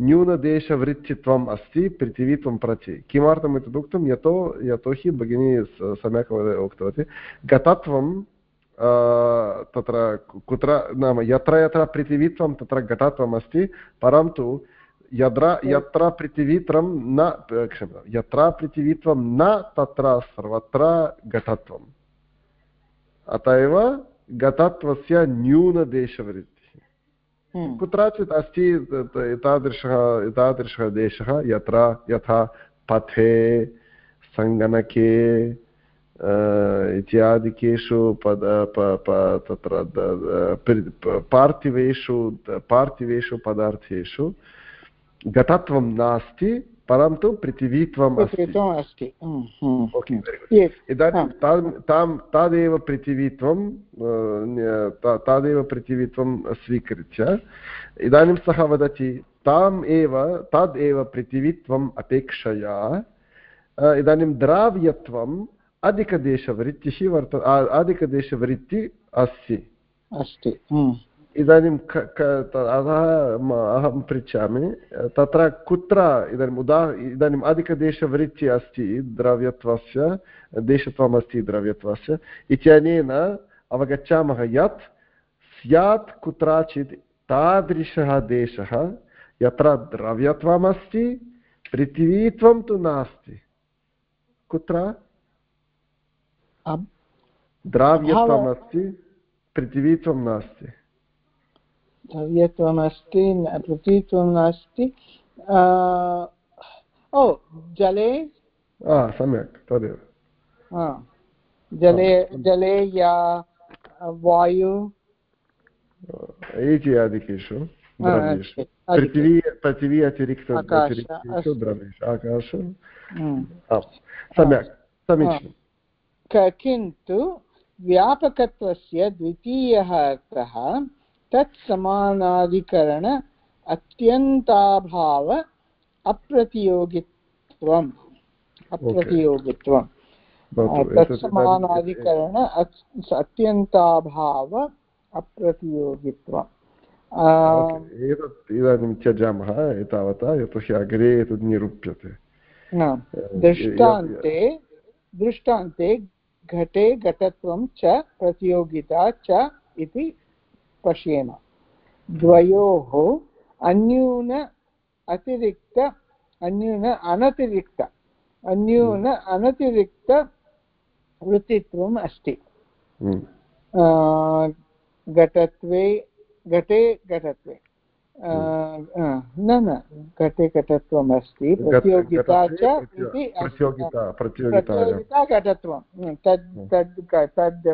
न्यूनदेशवृत्तित्वम् अस्ति, पृथिवीत्वं प्रचि किमर्थम् एतत् उक्तं यतो यतोहि भगिनी सम्यक् उक्तवती। घटत्वं तत्र कुत्र नाम, यत्र यत्र पृथिवीत्वं, तत्र घटत्वम् अस्ति, परन्तु यत्र यत्र पृथिवीत्रं न क्षम्यतां यत्र पृथिवीत्वं न, तत्र सर्वत्र घटत्वम् अत एव घटत्वस्य न्यूनदेशवृत्तिः। कुत्रचित् अस्ति एतादृशः एतादृशः देशः, यत्र, यथा पथे सङ्गणके इत्यादिकेषु पद तत्र पार्थिवेषु पार्थिवेषु पदार्थेषु घटत्वं नास्ति। परन्तु पृथिवीत्वम् अस्ति इदानीं तां तादेव पृथिवीत्वं तादेव पृथिवीत्वं स्वीकृत्य इदानीं सः वदति ताम् एव तद् एव पृथिवीत्वम् अपेक्षया इदानीं द्राव्यत्वम् अधिकदेशवृत्तिः वर्त अधिकदेशवृत्ति अस्ति अस्ति इदानीं अतः अहं पृच्छामि तत्र कुत्र इदानीम् उदा इदानीम् अधिकदेशवृत्तिः अस्ति द्रव्यत्वस्य देशत्वम् अस्ति द्रव्यत्वस्य इत्यनेन अवगच्छामः यत् स्यात् कुत्रचित् तादृशः देशः यत्र द्रव्यत्वमस्ति पृथिवीत्वं तु नास्ति। कुत्र? द्राव्यत्वमस्ति पृथिवीत्वं नास्ति। द्रव्यत्वमस्ति पृथ्वीत्वं नास्ति ओ जले सम्यक् तदेव. जले जले या वायु? इत्यादिकेषु पृथिवी पृथिवी अतिरिक्त अतिरिक्तेषु द्रव्येषु आकाश. सम्यक् समीचीनं किन्तु व्यापकत्वस्य द्वितीयः अर्थः तत् समानाधिकरण अत्यन्ताभाव अप्रतियोगित्वम्। अप्रतियोगित्वं तत्समानाधिकरण अत्यन्ताभाव अप्रतियोगित्वम्। एतत् इदानीं त्यजामः एतावता यतोहि अग्रे एतत् निरूप्यते। दृष्टान्ते दृष्टान्ते घटे घटत्वं च प्रतियोगिता च इति पश्येम द्वयोः अन्यून अतिरिक्त अन्यून अनतिरिक्त अन्यून अनतिरिक्तवृत्तित्वम् अस्ति। हम्म। घटत्वे घटे घटत्वे। न न घटे घटत्वम् अस्ति। प्रतियोगिता च इति प्रतियोगिता घटत्वं तद् तद् तद्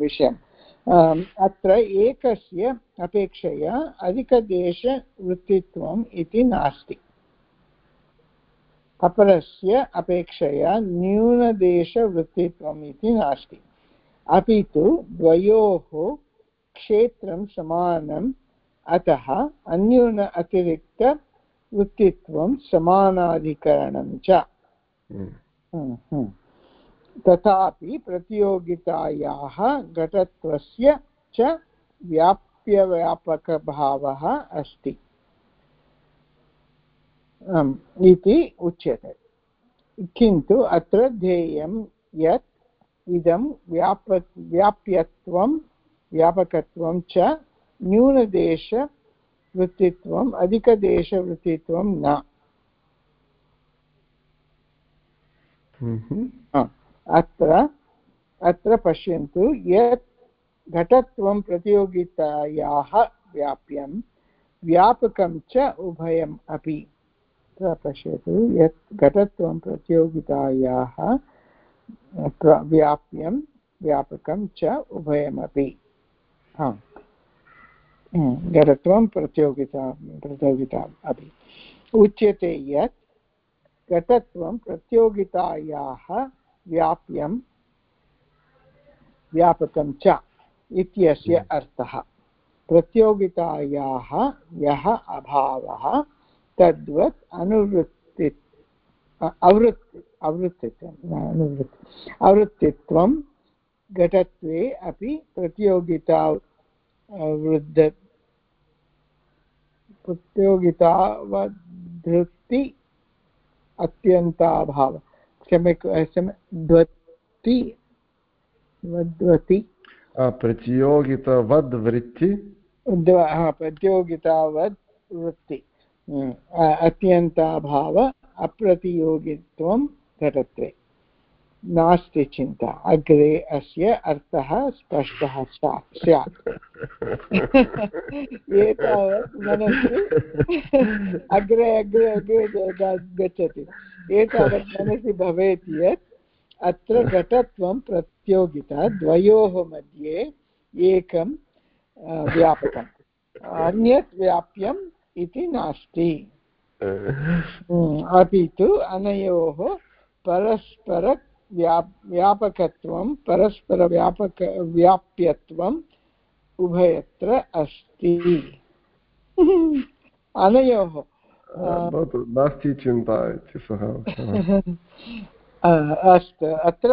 विषयं अत्र एकस्य अपेक्षया अधिकदेशवृत्तित्वम् इति नास्ति। अपरस्य अपेक्षया न्यूनदेशवृत्तित्वम् इति नास्ति। अपि तु द्वयोः क्षेत्रं समानम् अतः अन्यून अतिरिक्तवृत्तित्वं समानाधिकरणं च। हम्म, हम्म। तथापि प्रतियोगितायाः घटत्वस्य च व्याप्यव्यापकभावः अस्ति। इति उच्यते। किन्तु अत्र ध्येयं यत् इदं व्याप व्याप्यत्वं व्यापकत्वं च न्यूनदेशवृत्तित्वम् अधिकदेशवृत्तित्वं न। अत्र अत्र पश्यन्तु यत् घटत्वं प्रतियोगितायाः व्याप्यं, व्यापकं च उभयम् अपि। पश्यतु यत् घटत्वं प्रतियोगितायाः व्याप्यं, व्यापकं च उभयमपि घटत्वं प्रतियोगिता प्रतियोगिता अपि। उच्यते यत् घटत्वं प्रतियोगितायाः व्याप्यं व्यापकं च इत्यस्य अर्थः। प्रतियोगितायाः यः अभावः तद्वत् अनुवृत्ति अवृत्ति अवृत्तित्वम् अनुवृत्ति अवृत्तित्वं घटत्वे अपि प्रतियोगिता वृद्ध प्रतियोगितावधृति अत्यन्ताभाव। क्षम्य द्वति प्रतियोगितवद् वृत्ति। प्रतियोगितावद् वृत्ति। अत्यन्ताभाव अप्रतियोगित्वं घटत्वे। नास्ति चिन्ता। अग्रे अस्य अर्थः स्पष्टः स्यात् एतावत् मनसि। अग्रे अग्रे अग्रे गच्छति। एतावत् मनसि भवेत् यत् अत्र घटत्वं प्रतियोगिता द्वयोः मध्ये एकं व्यापकम्। अन्यत् व्याप्यम् इति नास्ति। अपि तु अनयोः परस्पर व्याप् व्यापकत्वं परस्परव्यापक व्याप्यत्वम् उभयत्र अस्ति। अनयोः। नास्ति चिन्ता इति सः। अस्तु अत्र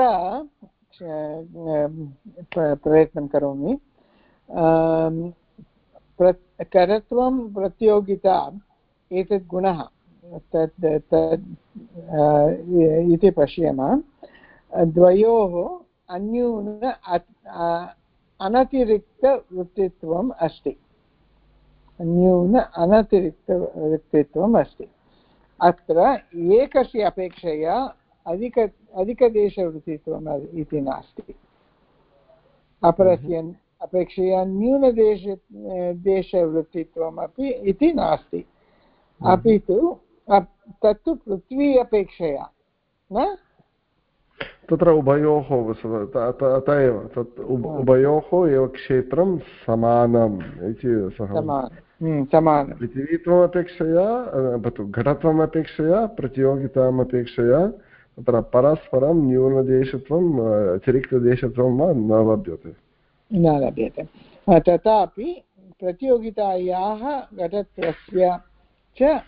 प्रयत्नं करोमि। करत्वं प्रतियोगिता एतत् गुणः तद् तद् इति पश्येम। द्वयोः अन्यून अनतिरिक्तवृत्तित्वम् अस्ति। न्यून अनतिरिक्तवृत्तित्वम् अस्ति। अत्र एकस्य अपेक्षया अधिक अधिकदेशवृत्तित्वम् इति नास्ति। अपरस्य अपेक्षया न्यूनदेश देशवृत्तित्वम् अपि इति नास्ति। अपि तु तत्तु पृथ्वी अपेक्षया न? तत्र उभयोः अत एव तत् उभयोः एव क्षेत्रं समानम् इति सः पृथिवीत्वम् अपेक्षया भवतु घटत्वम् अपेक्षया प्रतियोगिताम् अपेक्षया तत्र परस्परं न्यूनदेशत्वम् अतिरिक्तदेशत्वं वा न लभ्यते। न लभ्यते। तथापि प्रतियोगितायाः घटत्वस्य च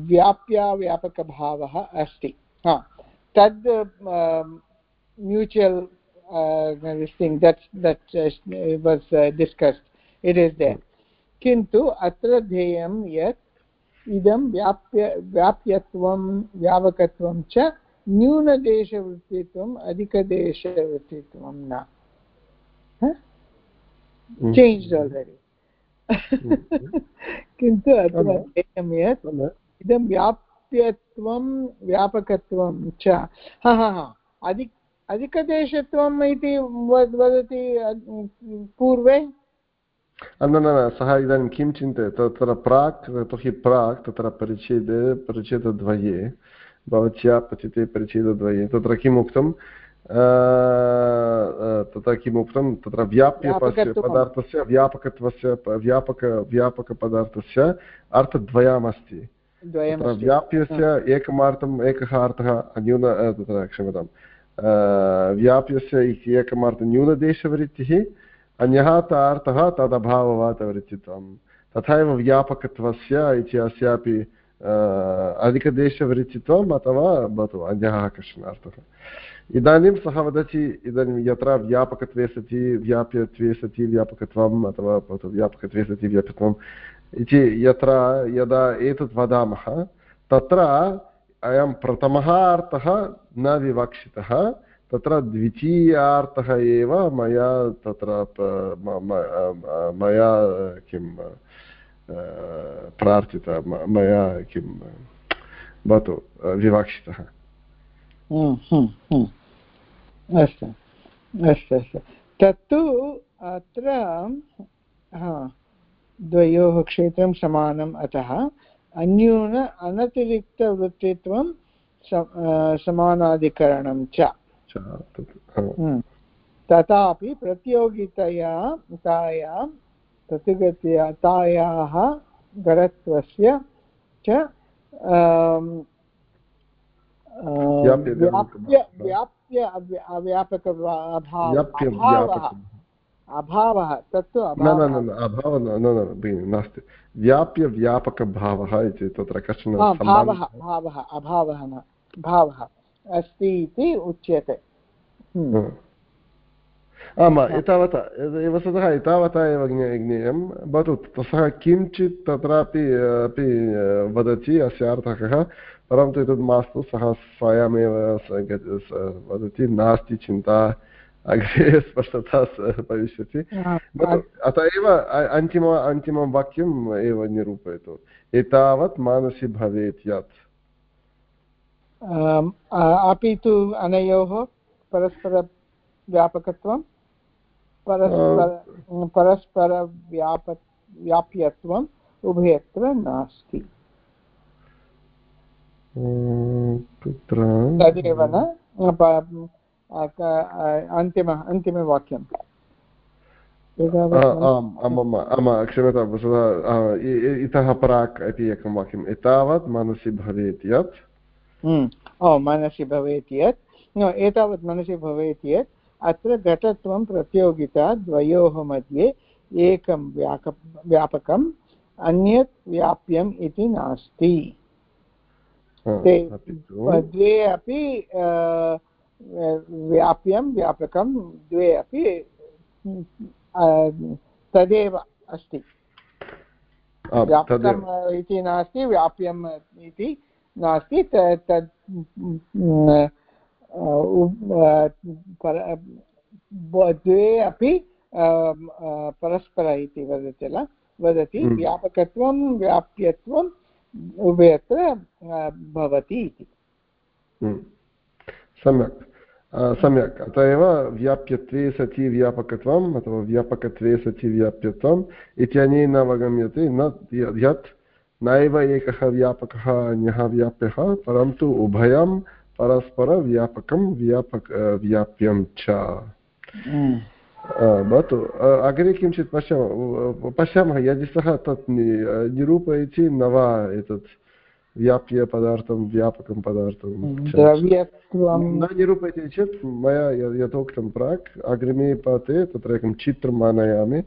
व्याप्या व्यापकभावः अस्ति। tad um, mutual uh, this thing that that uh, was uh, discussed it is there. किन्तु अत्र ध्येयं यत् इदं व्याप्य व्याप्यत्वं व्यापकत्वं च न्यूनदेशवृत्तित्वम् अधिकदेशवृत्तित्वं न चेञ्ज् आल्रेडि किन्तु अत्र ध्येयं यत् इदं व्याप् व्याप्यत्वं व्यापकत्वं च। हा हा हा। अधिक अधिकदेशत्वम् इति वदति पूर्वे? न न सः इदानीं किं चिन्तयति? तत्र प्राक् यतोहि प्राक् तत्र परिच्छेदे परिच्छेदद्वये भवत्या पठिते परिच्छेदद्वये तत्र किम् उक्तं तत्र किम् उक्तं तत्र व्याप्य पदार्थस्य व्यापकत्वस्य व्यापक व्यापकपदार्थस्य अर्थद्वयमस्ति। व्याप्यस्य एकमार्थम् एकः अर्थः न्यून तत्र क्षम्यतां व्याप्यस्य एकमार्थं न्यूनदेशवृत्तिः अन्यः अर्थः तदभाववात् वृत्तित्वं तथा एव व्यापकत्वस्य इति अस्यापि अधिकदेशवृत्तित्वम् अथवा भवतु अन्यः कश्चन अर्थः। इदानीं सः वदति इदानीं यत्र व्यापकत्वे सति व्याप्यत्वे सति व्यापकत्वम् अथवा भवतु व्यापकत्वे सति व्यापकत्वं इति यत्र यदा एतत् वदामः तत्र अयं प्रथमः अर्थः न विवक्षितः तत्र द्वितीयार्थः एव मया तत्र मया किं प्रार्थितः मया किं भवतु विवक्षितः। हम्म, हम्म, हम्म। अस्तु अस्तु अस्तु। तत्तु अत्र द्वयोः क्षेत्रं समानम् अतः अन्यून अनतिरिक्तवृत्तित्वं समानाधिकरणं च। तथापि प्रतियोगितया तायां प्रतिगत्या तायाः गणत्वस्य च व्याप्य व्याप्य अव्यापक अभावः अभावः। तत्तु अभावः न न भगिनि नास्ति। व्याप्यव्यापकभावः इति तत्र कश्चन भावः भावः अभावः न भावः अस्ति इति उच्यते। आम् एतावता वस्तुतः एतावता एव ज्ञेयं। भवतु सः किञ्चित् तत्रापि अपि वदति अस्य अर्थः। परन्तु एतत् मास्तु सः स्वयमेव वदति नास्ति चिन्ता। अग्रे स्पष्टता भविष्यति अत एव अन्तिम अन्तिमं वाक्यम् एव निरूपयतु एतावत् मनसि भवेत् यत् अपि तु अनयोः परस्परव्यापकत्वं परस्पर परस्परव्याप व्याप्यत्वम् उभयत्र नास्ति तदेव न अन्तिम अन्तिमवाक्यम् क्षम्यतां इतः प्राक् अपि एकं वाक्यम्। एतावत् मनसि भवेत् यत्। ओ मनसि भवेत् यत्। एतावत् मनसि भवेत् यत्। अत्र घटत्वं प्रतियोगिता द्वयोः मध्ये एकं व्याक व्यापकम् अन्यत् व्याप्यम् इति नास्ति। द्वे अपि व्याप्यं व्यापकं द्वे अपि तदेव अस्ति व्यापकम् इति नास्ति व्याप्यम् इति नास्ति तद् द्वे अपि परस्पर इति वदति किल वदति हम्म। व्यापकत्वं व्याप्यत्वम् उभयत्र भवति इति हम्म। सम्यक् सम्यक्। अत एव व्याप्यत्वे सति व्यापकत्वम् अथवा व्यापकत्वे सति व्याप्यत्वम् इत्यनेन अवगम्यते न यत् नैव एकः व्यापकः अन्यः व्याप्यः परन्तु उभयं परस्परव्यापकं व्यापक व्याप्यं च। भवतु अग्रे किञ्चित् पश्यामः पश्यामः यदि सः तत् निरूपयति न वा एतत्। व्याप्यपदार्थं व्यापकं पदार्थं न निरूपयति चेत् मया यथोक्तं प्राक् अग्रिमे पाते तत्र एकं चित्रम् आनयामि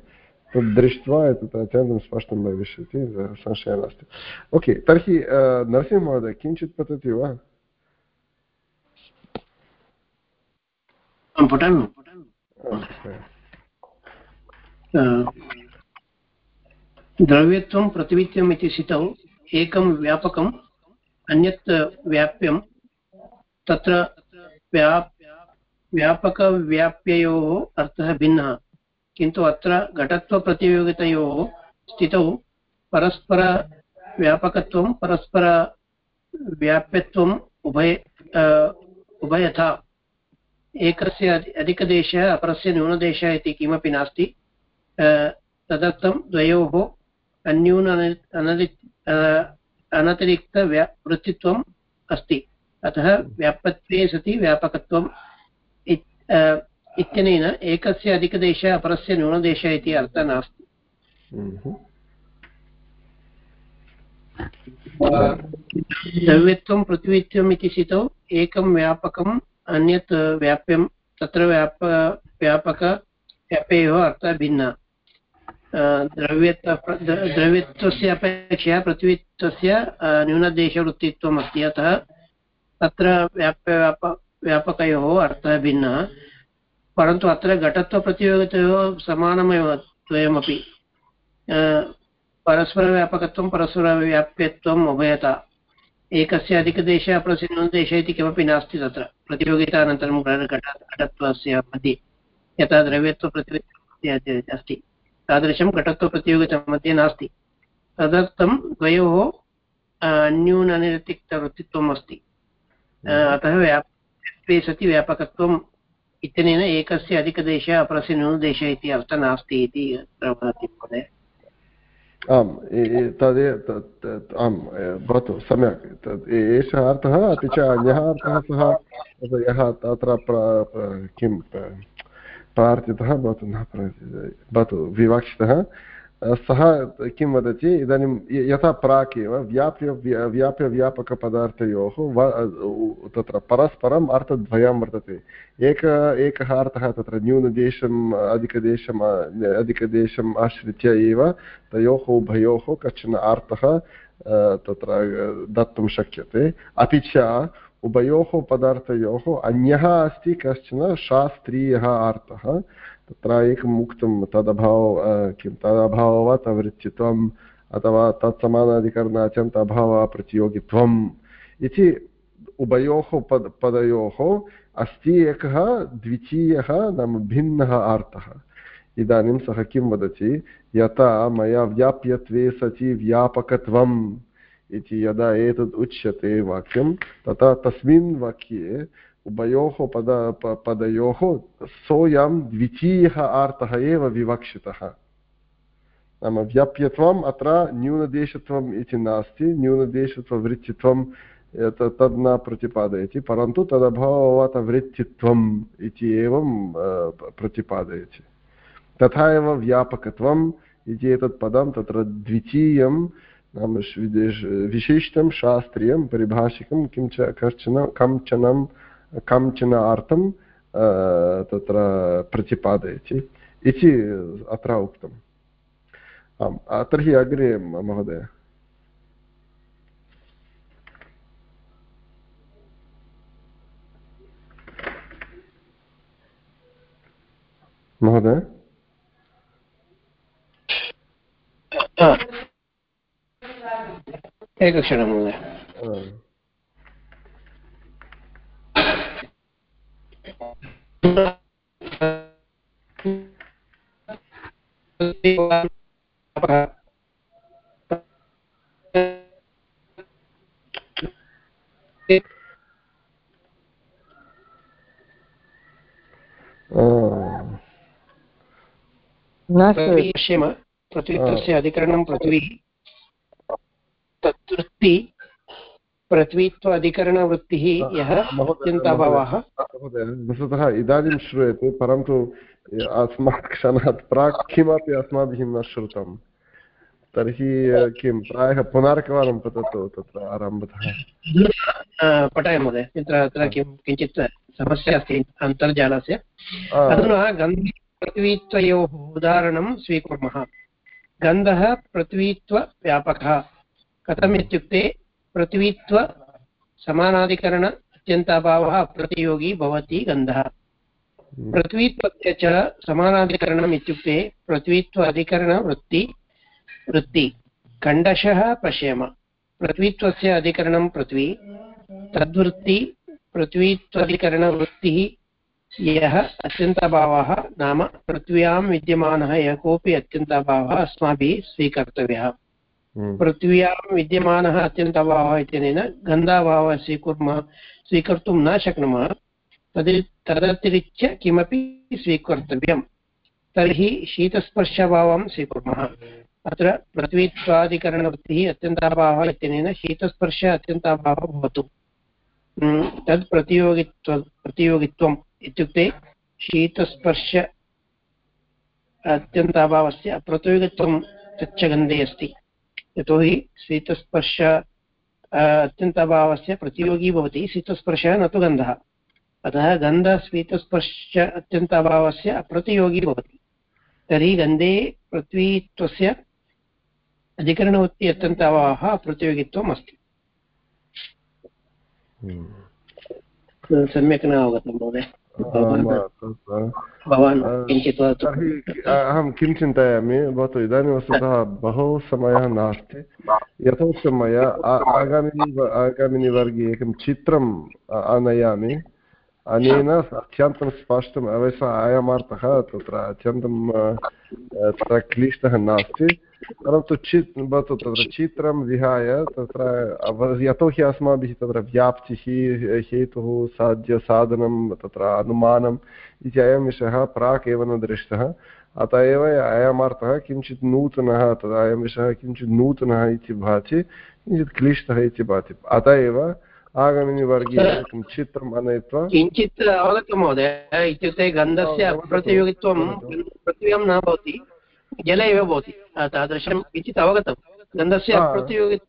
तद् दृष्ट्वा एतत् अत्यन्तं स्पष्टं भविष्यति संशयः नास्ति ओके तर्हि नरसिंहमहोदय किञ्चित् पतति वा पठामि द्रव्यत्वं प्रतिवित्यम् इति स्थितौ एकं व्यापकम्, अन्यत् व्याप्यं तत्र व्याप् व्यापकव्याप्ययोः अर्थः भिन्नः, किन्तु अत्र घटत्वप्रतियोगितयोः स्थितौ परस्परव्यापकत्वं परस्परव्याप्यत्वम् उभय उभयथा। एकस्य अधिकदेशः, अपरस्य न्यूनदेशः इति किमपि नास्ति। तदर्थं द्वयोः अन्यून अनतिरिक्तव्या वृत्तित्वम् अस्ति। अतः व्यापत्वे सति व्यापकत्वम् इत्यनेन एकस्य अधिकदेशः अपरस्य न्यूनदेशः इति अर्थः नास्ति। द्रव्यत्वं पृथ्वीत्वम् इति स्थितौ एकं व्यापकम् अन्यत् व्याप्यं तत्र व्याप व्यापक व्यापयोः अर्थः भिन्नः। द्रव्यत्व द्रव्यत्वस्य अपेक्षया पृथ्वीत्वस्य न्यूनदेशवृत्तित्वम् अस्ति अतः तत्र व्याप्यव्याप व्यापकयोः अर्थः भिन्नः परन्तु अत्र घटत्वप्रतियोगितयोः समानमेव द्वयमपि परस्परव्यापकत्वं परस्परव्याप्यत्वम् उभयता एकस्य अधिकदेशे अप्रसिद्धदेशे इति किमपि नास्ति तत्र प्रतियोगितानन्तरं घटत्वस्य मध्ये यथा द्रव्यत्वप्रतियोगिता अस्ति तादृशं घटत्वप्रतियोगिता मध्ये नास्ति। तदर्थं द्वयोः अन्यूननिरतिक्तवृत्तित्वम् अस्ति अतः व्यापे सति व्यापकत्वम् इत्यनेन एकस्य अधिकदेशे अपरस्य न्यूनदेशे इति अर्थः नास्ति इति महोदय। आम् तदे आम् भवतु सम्यक्। तद् एषः अर्थः अपि च अन्यः अर्थः सः। यः तत्र किं प्रार्थितः भवतु न भवतु विवक्षितः सः किं वदति, इदानीं यथा प्राक् एव, व्याप्य व्याप्यव्यापकपदार्थयोः तत्र परस्परम् अर्थद्वयं वर्तते। एक एकः अर्थः तत्र न्यूनदेशम्, अधिकदेशम् अधिकदेशम् आश्रित्य एव, तयोः, उभयोः कश्चन अर्थः तत्र दातुं शक्यते। अपि च उभयोः पदार्थयोः अन्यः अस्ति कश्चन शास्त्रीयः अर्थः। तत्र एकम् उक्तं तदभाव किं तदभाववत् अवृत्तित्वम् अथवा तत्समानाधिकरणाचन्त अभावप्रतियोगित्वम् इति उभयोः पद, पदयोः अस्ति एकः द्वितीयः नाम भिन्नः अर्थः। इदानीं सः किं वदति? यथा मया व्याप्यत्वे सचि व्यापकत्वम्। इति यदा एतद् उच्यते वाक्यं तथा तस्मिन् वाक्ये उभयोः पद पदयोः सोऽयं द्वितीयः अर्थः एव विवक्षितः नाम व्याप्यत्वम् अत्र न्यूनदेशत्वम् इति नास्ति न्यूनदेशत्ववृत्तित्वं तद् न प्रतिपादयति परन्तु तदभावात् वृत्तित्वम् इति एवं प्रतिपादयति तथा एव व्यापकत्वम् इति एतत् पदं तत्र द्वितीयं नाम विशिष्टं शास्त्रीयं परिभाषिकं किञ्च कश्चन कञ्चनं कञ्चन अर्थं तत्र प्रतिपादयति इति अत्र उक्तम्। आम् तर्हि अग्रे महोदय। महोदय? एकक्षणं महोदय पश्येम पृथ्वीत्वस्य अधिकरणं पृथ्वी तद्वृत्ति पृथ्वीत्व अधिकरणवृत्तिः यः अत्यन्ताभावः वस्तुतः इदानीं श्रूयते परन्तु अस्मात् क्षणात् प्राक् किमपि अस्माभिः न श्रुतं। तर्हि किं प्रायः पुनरेकवारं पततु तत्र आरम्भतः। पठामि महोदय तत्र अत्र किं किञ्चित् समस्या अस्ति अन्तर्जालस्य। अधुना गन्धपृथ्वीत्वयोः उदाहरणं स्वीकुर्मः। गन्धः पृथ्वीत्वव्यापकः। कथम् इत्युक्ते पृथ्वीत्व समानाधिकरण अत्यन्ताभावः अप्रतियोगी भवति गन्धः। पृथ्वीत्वस्य च समानाधिकरणम् इत्युक्ते पृथ्वीत्व अधिकरणवृत्ति, वृत्ति खण्डशः पश्येम पृथ्वीत्वस्य अधिकरणं पृथ्वी, तद्वृत्ति पृथ्वीत्वधिकरणवृत्तिः, यः अत्यन्ताभावः नाम पृथ्व्यां विद्यमानः, यः कोऽपि अत्यन्ताभावः अस्माभिः स्वीकर्तव्यः। पृथिव्यां विद्यमानः अत्यन्तभावः इत्यनेन गन्धाभावः स्वीकुर्मः स्वीकर्तुं न शक्नुमः। तद् तदतिरिच्य किमपि स्वीकर्तव्यं तर्हि शीतस्पर्शभावं स्वीकुर्मः। अत्र पृथ्वीत्वादिकरणवृत्तिः अत्यन्ताभावः इत्यनेन शीतस्पर्श अत्यन्ताभावः भवतु। हम्म, तद् प्रतियोगित्व प्रतियोगित्वम् इत्युक्ते शीतस्पर्श अत्यन्ताभावस्य प्रतियोगित्वं तच्च गन्धे अस्ति। यतोहि शीतस्पर्श अत्यन्ताभावस्य प्रतियोगी भवति। शीतस्पर्शः न तु गन्धः। अतः गन्धस्फीतस्पर्श अत्यन्ताभावस्य अप्रतियोगी भवति। तर्हि गन्धे पृथ्वीत्वस्य अधिकरणवृत्ति अत्यन्ताभावः अप्रतियोगित्वम् अस्ति हम्म। सम्यक् न अवगतं महोदय। भवान् किञ्चित् वदतु। तर्हि अहं किं चिन्तयामि भवतु इदानीं वस्तुतः बहु समयः नास्ति। यथोक्तं मया आगामिनि आगामिनि वर्गे एकं चित्रम् आनयामि। अनेन अत्यन्तं स्पष्टम्। अवश्य अयमर्थः तत्र अत्यन्तं तत्र क्लिष्टः नास्ति। परन्तु चित् भवतु तत्र चित्रं विहाय तत्र यतोहि अस्माभिः तत्र व्याप्तिः, हेतुः साध्यसाधनं तत्र अनुमानम् इति अयं विषयः प्राक् एव न दृष्टः। अतः एव अयमर्थः किञ्चित् नूतनः, तदा अयं विषयः किञ्चित् नूतनः इति भाति, किञ्चित् क्लिष्टः इति भाति। अतः एव आगामिनि वर्गे एकं चित्रम् आनयित्वा किञ्चित् अवगतं महोदय इत्युक्ते गन्धस्य प्रतियोगित्वं पृथिव्यां न भवति जले एव भवति तादृशं किञ्चित् अवगतं। गन्धस्य प्रतियोगित्वं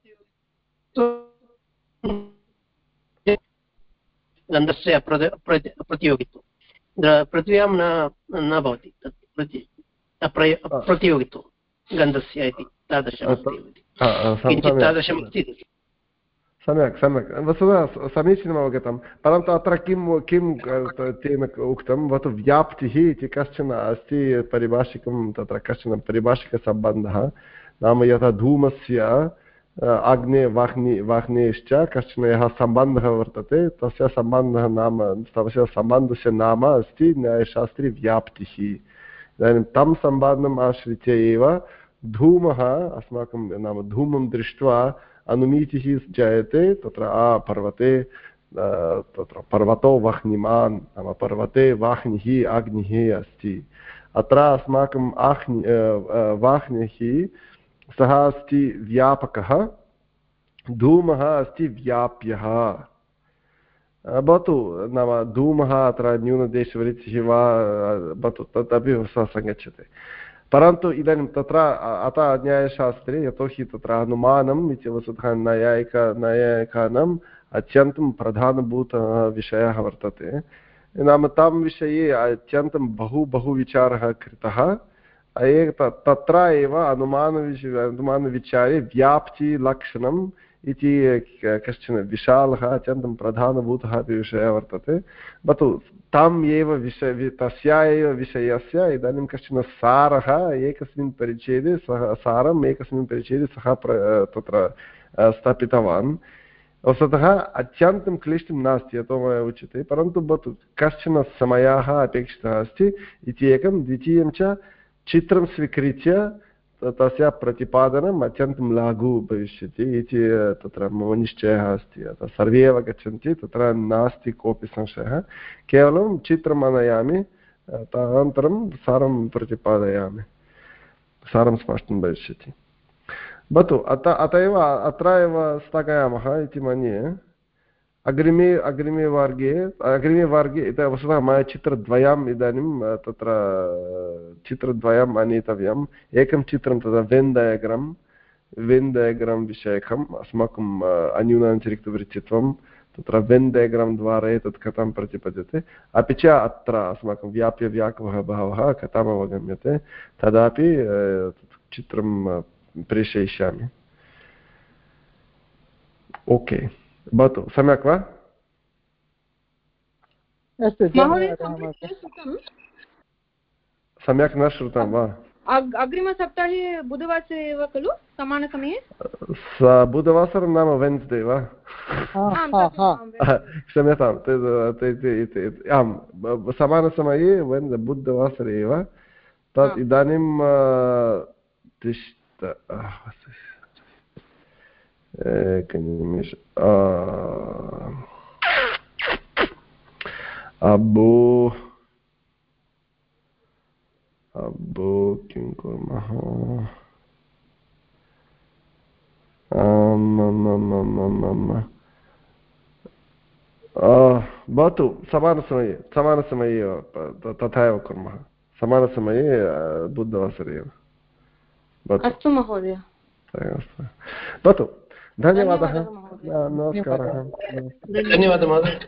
गन्धस्य प्रतियोगित्वं। पृथिव्यां न न भवति तत् प्रतियोगित्वं गन्धस्य इति तादृशम् सम्यक् सम्यक्। वस्तुतः समीचीनम् अवगतं। परन्तु अत्र किं किं तेन उक्तं? भवतु व्याप्तिः इति कश्चन अस्ति परिभाषिकं तत्र कश्चन परिभाषिकसम्बन्धः। नाम यथा धूमस्य अग्ने वाह्नि, वाह्नेश्च कश्चन यः सम्बन्धः वर्तते, तस्य सम्बन्धः नाम, तस्य सम्बन्धस्य नाम अस्ति न्यायशास्त्रे व्याप्तिः। इदानीं तं सम्बन्धम् आश्रित्य एव धूमः, अस्माकं नाम धूमं दृष्ट्वा अनुमीतिः जायते तत्र आ पर्वते तत्र पर्वतो वह्निमान् नाम पर्वते वाह्निः अग्निः अस्ति अत्र अस्माकम् आह्नि वाह्निः सः अस्ति व्यापकः धूमः अस्ति व्याप्यः भवतु नाम धूमः अत्र न्यूनदेशवृत्तिः वा भवतु तदपि सः सङ्गच्छते परन्तु इदानीं तत्र अतः न्यायशास्त्रे यतोहि तत्र अनुमानम् इति वस्तुतः नैयायिक नैयायिकानाम् अत्यन्तं प्रधानभूतः विषयः वर्तते नाम तं विषये अत्यन्तं बहु बहु विचारः कृतः तत्र एव अनुमानविष अनुमानविचारे व्याप्तिलक्षणं इति कश्चन विशालः अत्यन्तं प्रधानभूतः अपि विषयः वर्तते। भवतु तम् एव विषय तस्या एव विषयस्य, इदानीं कश्चन सारः, एकस्मिन् परिच्छेदे सः, सारम् एकस्मिन् परिच्छेदे सः तत्र स्थापितवान्। वस्तुतः अत्यन्तं क्लिष्टं नास्ति, यतो मया उच्यते। परन्तु भवतु कश्चन समयः अपेक्षितः अस्ति। इति एकं द्वितीयं च चित्रं स्वीकृत्य तस्य प्रतिपादनम् अत्यन्तं लघु भविष्यति इति तत्र मम निश्चयः अस्ति। अतः सर्वे एव गच्छन्ति, तत्र नास्ति कोऽपि संशयः। केवलं चित्रम् आनयामि तदनन्तरं सारं प्रतिपादयामि। सारं स्पष्टं भविष्यति। भवतु, अत अत एव, अत्र एव स्थगयामः इति मन्ये। अग्रिमे अग्रिमे वर्गे अग्रिमे वर्गे वस्तुतः मया चित्रद्वयम् इदानीं तत्र चित्रद्वयम् आनेतव्यम्। एकं चित्रं तत्र वेन् डयाग्राम् वेन् डयाग्राम् विषयकम्, अस्माकम् अन्यूनातिरिक्तवृत्तित्वं तत्र वेन् डयाग्राम् द्वारा एतत् कथं प्रतिपद्यते। अपि च अत्र अस्माकं व्याप्यव्याकवः बहवः कथम् अवगम्यते। तदापि चित्रं प्रेषयिष्यामि। ओके। okay. भवतु सम्यक् वा? सम्यक् न श्रुतं वा? अग्रिमसप्ताहे बुधवासरे एव खलु? समानसमये? बुधवासरं नाम वेन्स्डे वा? क्षम्यतां आम् समानसमये वेन् बुधवासरे एव। तत् इदानीं तिष्ठ एकनिमिष अब्बो अब्बो किं कुर्मः भवतु समानसमये समानसमये एव तथा एव कुर्मः समानसमये बुद्धवासरे एव भवतु धन्यवादः। नमस्कारः। धन्यवादः महोदय।